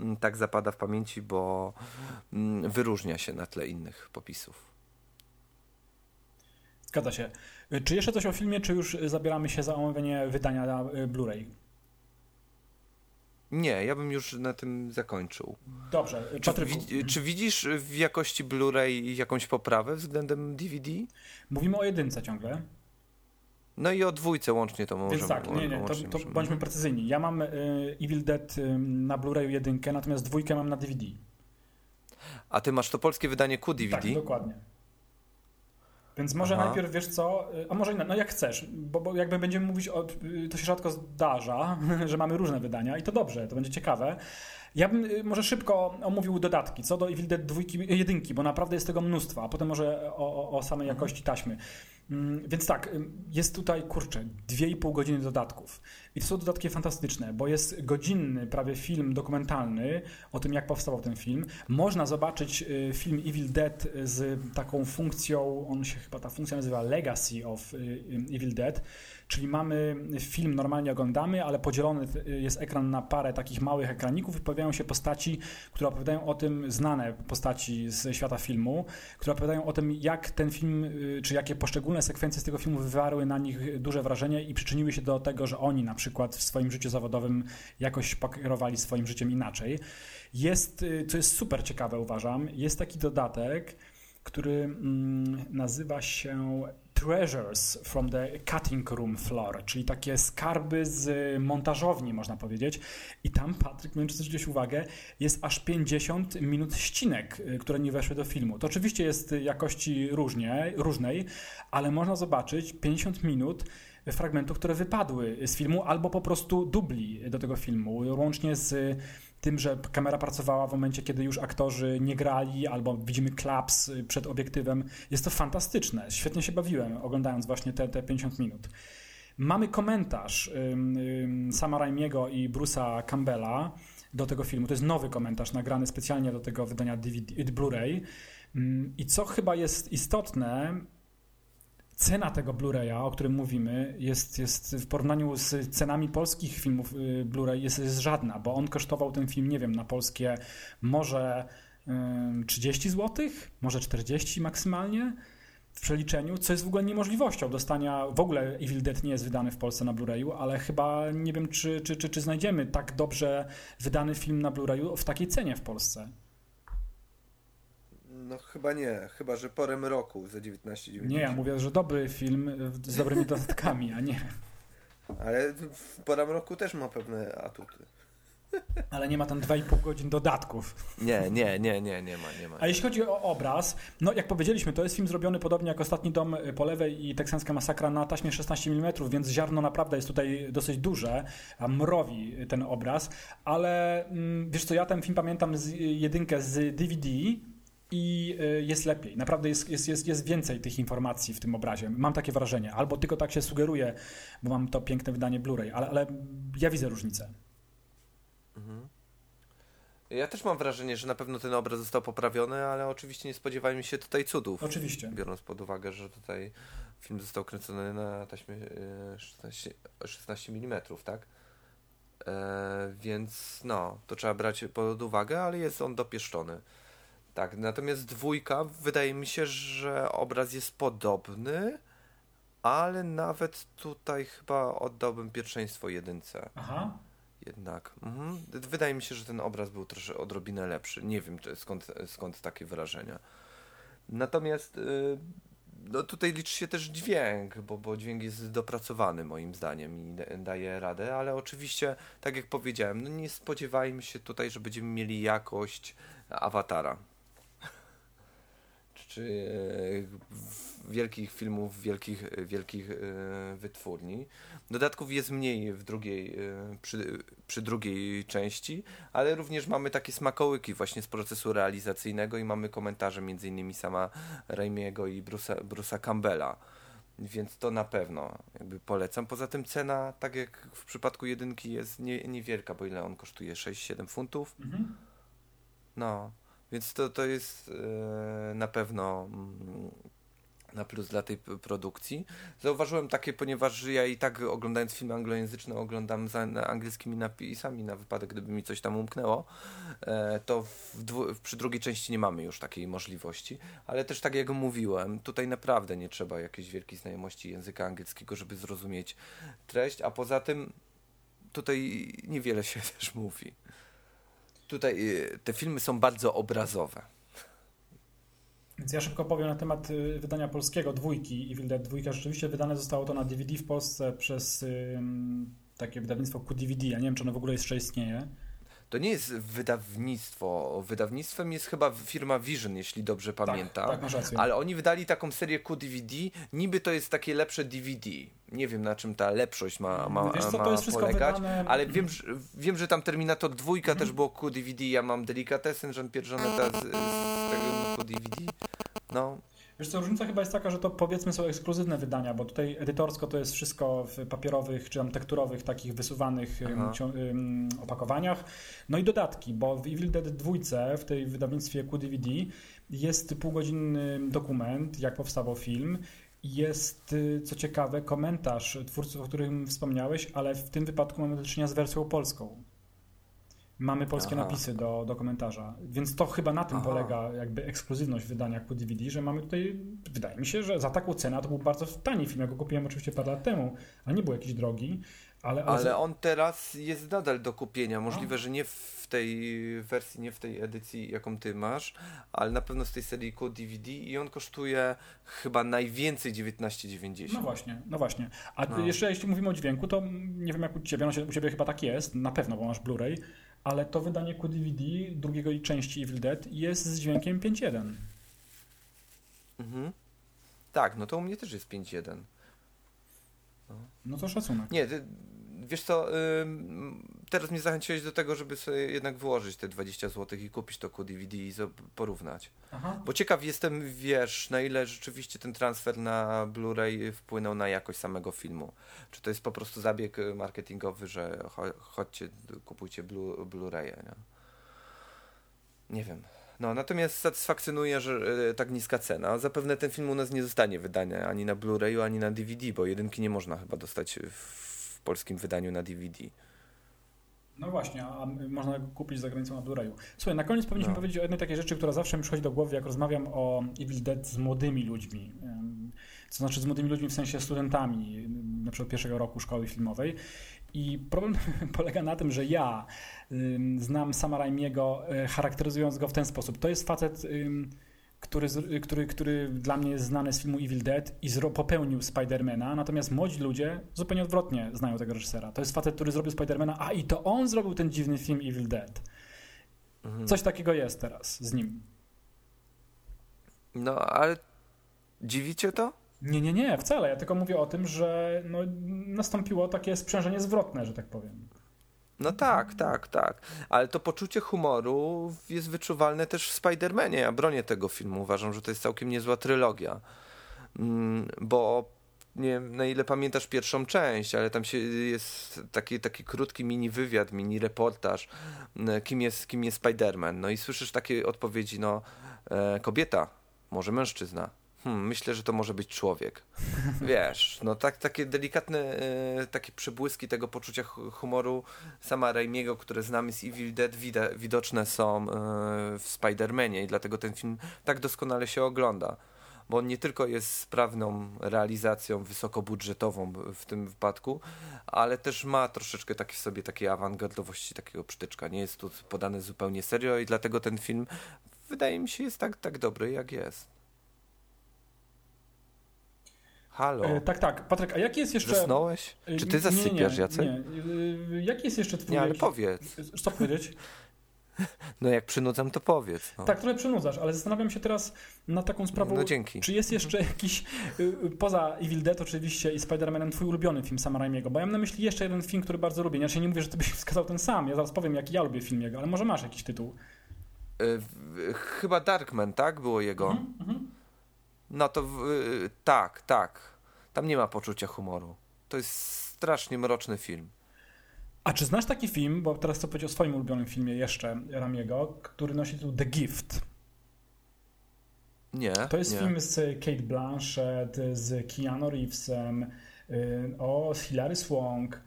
mm, tak zapada w pamięci, bo mm, wyróżnia się na tle innych popisów. Zgadza się. Y, Czy jeszcze coś o filmie, czy już zabieramy się za omówienie wydania y, Blu-ray? Nie, ja bym już na tym zakończył. Dobrze. Czy, wi- czy widzisz w jakości Blu-ray jakąś poprawę względem DVD? mówimy o jedynce ciągle. No i o dwójce łącznie to możemy. Więc tak, nie, nie, to, to możemy. bądźmy precyzyjni. Ja mam y, Evil Dead y, na Blu-rayu jedynkę, natomiast dwójkę mam na DVD. A ty masz to polskie wydanie QDVD? Tak, dokładnie. Więc może Aha. najpierw wiesz co, y, a może no jak chcesz, bo, bo jakby będziemy mówić o, y, to się rzadko zdarza, że mamy różne wydania i to dobrze, to będzie ciekawe. Ja bym y, może szybko omówił dodatki, co do Evil Dead dwójki, y, jedynki, bo naprawdę jest tego mnóstwo, a potem może o, o, o samej jakości taśmy. Mm, Więc tak, jest tutaj, kurczę, 2,5 godziny dodatków. I to są dodatki fantastyczne, bo jest godzinny prawie film dokumentalny o tym, jak powstał ten film. Można zobaczyć y, film Evil Dead z taką funkcją, on się chyba, ta funkcja nazywa Legacy of y, y, Evil Dead, czyli mamy film, normalnie oglądamy, ale podzielony jest ekran na parę takich małych ekraników i pojawiają się postaci, które opowiadają o tym, znane postaci ze świata filmu, które opowiadają o tym, jak ten film, czy jakie poszczególne sekwencje z tego filmu wywarły na nich duże wrażenie i przyczyniły się do tego, że oni na przykład w swoim życiu zawodowym jakoś pokierowali swoim życiem inaczej. Jest, y, co jest super ciekawe uważam, jest taki dodatek, który mm, nazywa się Treasures from the Cutting Room Floor, czyli takie skarby z montażowni, można powiedzieć. I tam, Patryk, nie wiem, czy zwróciłeś uwagę, jest aż 50 minut ścinek, y, które nie weszły do filmu. To oczywiście jest jakości różnie, różnej, ale można zobaczyć 50 minut fragmentów, które wypadły z filmu, albo po prostu dubli do tego filmu, łącznie z tym, że kamera pracowała w momencie, kiedy już aktorzy nie grali, albo widzimy klaps przed obiektywem. Jest to fantastyczne. Świetnie się bawiłem, oglądając właśnie te, te 50 minut. Mamy komentarz Sama Raimiego i Bruce'a Campbella do tego filmu. To jest nowy komentarz nagrany specjalnie do tego wydania DVD, Blu-ray. I co chyba jest istotne, cena tego Blu-raya, o którym mówimy, jest, jest w porównaniu z cenami polskich filmów y, Blu-ray jest, jest żadna, bo on kosztował ten film, nie wiem, na polskie może ym, 30 zł, może 40 maksymalnie w przeliczeniu, co jest w ogóle niemożliwością dostania, w ogóle Evil Dead nie jest wydany w Polsce na Blu-rayu, ale chyba nie wiem, czy, czy, czy, czy znajdziemy tak dobrze wydany film na Blu-rayu w takiej cenie w Polsce. No chyba nie, chyba że porem roku za 19,90. Nie, ja mówię, że dobry film y, z dobrymi dodatkami, a nie Ale w porem roku też ma pewne atuty. Ale nie ma tam 2,5 godzin dodatków. Nie, nie, nie, nie, nie ma, nie ma. A jeśli chodzi o obraz, no jak powiedzieliśmy, to jest film zrobiony podobnie jak Ostatni Dom po lewej i Teksańska Masakra na taśmie 16 mm, więc ziarno naprawdę jest tutaj dosyć duże, a mrowi ten obraz, ale mm, wiesz co, ja ten film pamiętam z jedynkę z DVD i y, jest lepiej. Naprawdę jest, jest, jest, jest więcej tych informacji w tym obrazie. Mam takie wrażenie. Albo tylko tak się sugeruje, bo mam to piękne wydanie Blu-ray, ale, ale ja widzę różnicę. Ja też mam wrażenie, że na pewno ten obraz został poprawiony, ale oczywiście nie spodziewajmy się tutaj cudów. Oczywiście. Biorąc pod uwagę, że tutaj film został kręcony na taśmie e, 16, 16 mm, tak? E, więc no, to trzeba brać pod uwagę, ale jest on dopieszczony. Tak, natomiast dwójka, wydaje mi się, że obraz jest podobny, ale nawet tutaj chyba oddałbym pierwszeństwo jedynce. Aha. Jednak. Mhm. Wydaje mi się, że ten obraz był troszkę odrobinę lepszy. Nie wiem skąd, skąd takie wrażenia. Natomiast y, no tutaj liczy się też dźwięk, bo, bo dźwięk jest dopracowany moim zdaniem i da- daje radę, ale oczywiście, tak jak powiedziałem, no nie spodziewajmy się tutaj, że będziemy mieli jakość awatara. Czy e, w- wielkich filmów, wielkich, wielkich e, wytwórni. Dodatków jest mniej w drugiej, e, przy, przy drugiej części, ale również mamy takie smakołyki właśnie z procesu realizacyjnego i mamy komentarze między innymi sama Raimiego i Bruce'a, Bruce'a Campbella. Więc to na pewno jakby polecam. Poza tym cena, tak jak w przypadku jedynki, jest nie, niewielka, bo ile on kosztuje? 6-7 funtów? Mhm. No, więc to, to jest e, na pewno mm, na plus dla tej produkcji. Zauważyłem takie, ponieważ ja i tak oglądając filmy anglojęzyczne oglądam na angielskimi napisami na wypadek, gdyby mi coś tam umknęło, e, to przy drugiej części nie mamy już takiej możliwości, ale też tak jak mówiłem, tutaj naprawdę nie trzeba jakiejś wielkiej znajomości języka angielskiego, żeby zrozumieć treść, a poza tym tutaj niewiele się też mówi. Tutaj y, te filmy są bardzo obrazowe. Więc ja szybko powiem na temat y, wydania polskiego dwójki Evil Dead dwójka. Rzeczywiście wydane zostało to na DVD w Polsce przez takie wydawnictwo QDVD. Ja nie wiem, czy ono w ogóle jeszcze istnieje. To nie jest wydawnictwo. Wydawnictwem jest chyba firma Vision, jeśli dobrze pamiętam. tak, masz rację. Ale oni wydali taką serię QDVD. Niby to jest takie lepsze DVD. Nie wiem na czym ta lepszość ma, ma, Wiesz co, ma to jest polegać. wydane- Ale wiem, że, wiem, że tam Terminator 2 Mhm. też było QDVD. Ja mam Delicatessen Jean Pierre Joneta z, z tego QDVD. No, Wiesz co, różnica chyba jest taka, że to powiedzmy są ekskluzywne wydania, bo tutaj edytorsko to jest wszystko w papierowych czy tam tekturowych, takich wysuwanych opakowaniach. No i dodatki, bo w Evil Dead 2 w tej wydawnictwie QDVD jest półgodzinny dokument, jak powstawał film. Jest, y, co ciekawe, komentarz twórców, o którym wspomniałeś, ale w tym wypadku mamy do czynienia z wersją polską. Mamy polskie Aha. napisy do, do komentarza, więc to chyba na tym Aha. polega jakby ekskluzywność wydania ku DVD, że mamy tutaj, wydaje mi się, że za taką cenę to był bardzo tani film, ja go kupiłem oczywiście parę lat temu, ale nie był jakiś drogi, ale... ale on teraz jest nadal do kupienia. Możliwe, że nie w tej wersji, nie w tej edycji, jaką ty masz, ale na pewno z tej serii QDVD i on kosztuje chyba najwięcej 19,90. No właśnie, no właśnie. A No. jeszcze jeśli mówimy o dźwięku, to nie wiem jak u Ciebie, no u Ciebie chyba tak jest, na pewno, bo masz Blu-ray, ale to wydanie ku DVD drugiego części Evil Dead jest z dźwiękiem 5.1. Mhm. Tak, no to u mnie też jest 5,1. No to szacunek. Nie, ty, wiesz co, teraz mnie zachęciłeś do tego, żeby sobie jednak wyłożyć te 20 zł i kupić to QDVD i zo- porównać. Aha. Bo ciekaw jestem, wiesz, na ile rzeczywiście ten transfer na Blu-ray wpłynął na jakość samego filmu. Czy to jest po prostu zabieg y, marketingowy, że cho- chodźcie, kupujcie Blu- Blu-raya, nie? Nie wiem. No, natomiast satysfakcjonuje, że y, tak niska cena. Zapewne ten film u nas nie zostanie wydany ani na Blu-rayu, ani na DVD, bo jedynki nie można chyba dostać w polskim wydaniu na DVD. No właśnie, a można go kupić za granicą na Blu-rayu. Słuchaj, na koniec powinniśmy No. powiedzieć o jednej takiej rzeczy, która zawsze mi przychodzi do głowy, jak rozmawiam o Evil Dead z młodymi ludźmi. To znaczy z młodymi ludźmi w sensie studentami, na przykład pierwszego roku szkoły filmowej. I problem polega na tym, że ja znam Sama Raimiego, e, charakteryzując go w ten sposób. To jest facet, ym, który, który, który dla mnie jest znany z filmu Evil Dead i zro, popełnił Spidermana, natomiast młodzi ludzie zupełnie odwrotnie znają tego reżysera. To jest facet, który zrobił Spidermana, a i to on zrobił ten dziwny film Evil Dead. Mhm. Coś takiego jest teraz z nim. No, ale dziwicie to? Nie, nie, nie, wcale. Ja tylko mówię o tym, że no, nastąpiło takie sprzężenie zwrotne, że tak powiem. No tak, tak, tak. Ale to poczucie humoru jest wyczuwalne też w Spider-Manie. Ja bronię tego filmu. Uważam, że to jest całkiem niezła trylogia. Mm, Bo nie wiem, na ile pamiętasz pierwszą część, ale tam się jest taki, taki krótki mini wywiad, mini reportaż, mm, kim jest, kim jest Spider-Man. No i słyszysz takie odpowiedzi, no e, kobieta, może mężczyzna. Hmm, myślę, że to może być człowiek. Wiesz, no tak, takie delikatne, e, takie przebłyski tego poczucia hu- humoru sama Raimiego, które znamy z Evil Dead, wida, widoczne są e, w Spider-Manie i dlatego ten film tak doskonale się ogląda. Bo on nie tylko jest sprawną realizacją wysokobudżetową w tym wypadku, ale też ma troszeczkę takie w sobie takiej awangardowości, takiego przytyczka. Nie jest tu podane zupełnie serio i dlatego ten film wydaje mi się jest tak, tak dobry jak jest. Halo? E, tak, tak. Patryk, a jaki jest jeszcze... Zasnąłeś? E, Czy ty nie, nie, zasypiasz, nie, Jacek? Nie, E, Jaki jest jeszcze twój... Nie, ale jakiś- powiedz. Co powiedzieć? No jak przynudzam, to powiedz. No. Tak, trochę przynudzasz, ale zastanawiam się teraz nad taką sprawą. No dzięki. Czy jest jeszcze jakiś, y, y, poza Evil Dead oczywiście i Spider-Manem, twój ulubiony film Sama Raimiego? Bo ja mam na myśli jeszcze jeden film, który bardzo lubię. Się nie mówię, że ty byś wskazał ten sam. Ja zaraz powiem, jaki ja lubię film jego, ale może masz jakiś tytuł. Y, Chyba Darkman, tak? Było jego. Mhm, mhm. No to y, tak, tak. Tam nie ma poczucia humoru. To jest strasznie mroczny film. A czy znasz taki film, bo teraz chcę powiedzieć o swoim ulubionym filmie jeszcze Ramiego, który nosi tytuł The Gift. Nie. To jest nie. film z Kate Blanchett, z Keanu Reevesem, y, o z Hilary Swank.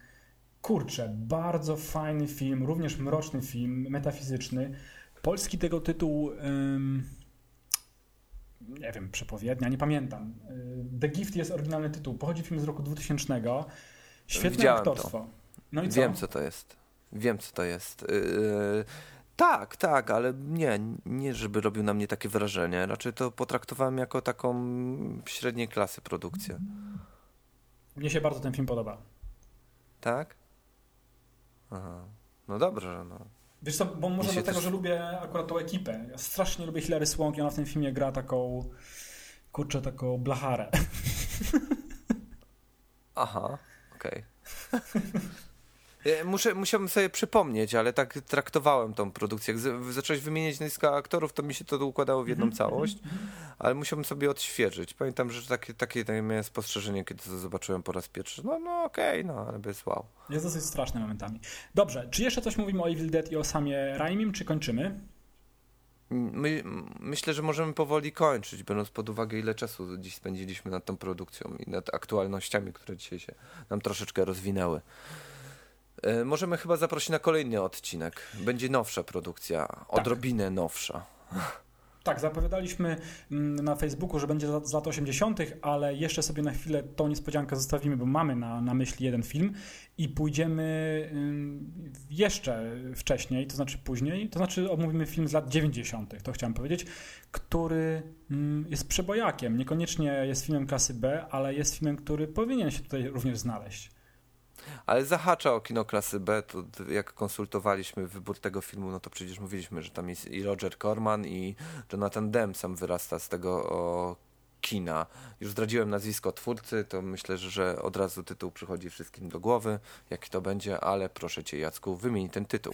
Kurczę, bardzo fajny film, również mroczny film, metafizyczny. Polski tego tytuł, nie wiem, przepowiednia, nie pamiętam. Y, The Gift jest oryginalny tytuł, pochodzi film z roku 2000. Świetne Widziałem to. aktorstwo. No i co? Wiem, co to jest. Wiem, co to jest. Yy, tak, tak, ale nie, nie, żeby robił na mnie takie wrażenie. Raczej to potraktowałem jako taką średniej klasy produkcję. Mnie się bardzo ten film podoba. Tak? Aha. No dobrze, no. Wiesz co, bo może dlatego, też- że lubię akurat tą ekipę. Ja strasznie lubię Hilary Swank i ona w tym filmie gra taką, kurczę, taką blacharę. Aha, okej. Ja Muszę, musiałbym sobie przypomnieć, ale tak traktowałem tą produkcję. Jak zacząłeś wymieniać nazwiska aktorów, to mi się to układało w jedną całość, ale musiałbym sobie odświeżyć. Pamiętam, że takie, takie miałem spostrzeżenie, kiedy to zobaczyłem po raz pierwszy. No, no okej, no, ale bez wow. Jest dosyć straszny momentami. Dobrze, czy jeszcze coś mówimy o Evil Dead i o samie Raimim, czy kończymy? My, myślę, że możemy powoli kończyć, biorąc pod uwagę, ile czasu dziś spędziliśmy nad tą produkcją i nad aktualnościami, które dzisiaj się nam troszeczkę rozwinęły. E, możemy chyba zaprosić na kolejny odcinek. Będzie nowsza produkcja, odrobinę nowsza. Tak, zapowiadaliśmy mm, na Facebooku, że będzie z lat 80., ale jeszcze sobie na chwilę tą niespodziankę zostawimy, bo mamy na, na myśli jeden film i pójdziemy ym, jeszcze wcześniej, to znaczy później, to znaczy omówimy film z lat 90., to chciałem powiedzieć, który ym, jest przebojakiem. Niekoniecznie jest filmem klasy B, ale jest filmem, który powinien się tutaj również znaleźć. Ale zahacza o kino klasy B, to jak konsultowaliśmy wybór tego filmu, no to przecież mówiliśmy, że tam jest i Roger Corman i Jonathan Demme sam wyrasta z tego o, kina. Już zdradziłem nazwisko twórcy, to myślę, że- że od razu tytuł przychodzi wszystkim do głowy, jaki to będzie, ale proszę cię Jacku, wymień ten tytuł.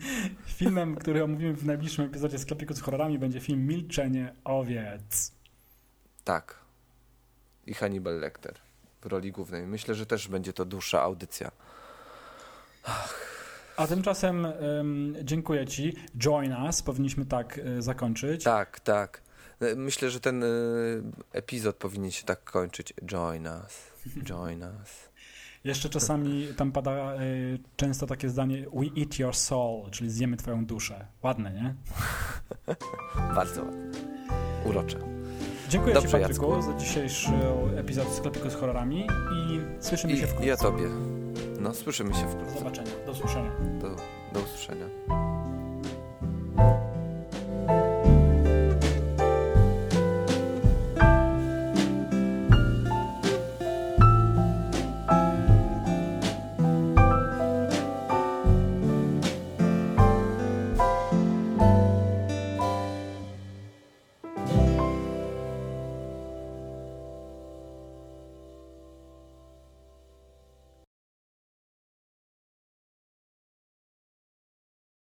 Filmem, który omówimy w najbliższym epizodzie Sklepiku z horrorami będzie film Milczenie owiec. Tak. I Hannibal Lecter w roli głównej. Myślę, że też będzie to dłuższa audycja. A tymczasem ym, dziękuję Ci. Join us, powinniśmy tak y, zakończyć. Tak, tak. E, Myślę, że ten e, epizod powinien się tak kończyć. Join us. Join us. Jeszcze czasami tam pada y, często takie zdanie We eat your soul, czyli zjemy Twoją duszę. Ładne, nie? Bardzo ładnie. Urocze. Dziękuję Dobrze, Ci, Patryku, Jacku. za dzisiejszy epizod Sklepiku z Horrorami i słyszymy I się wkrótce. ja Tobie. No, słyszymy się wkrótce. Do zobaczenia. Do usłyszenia. Do, do usłyszenia.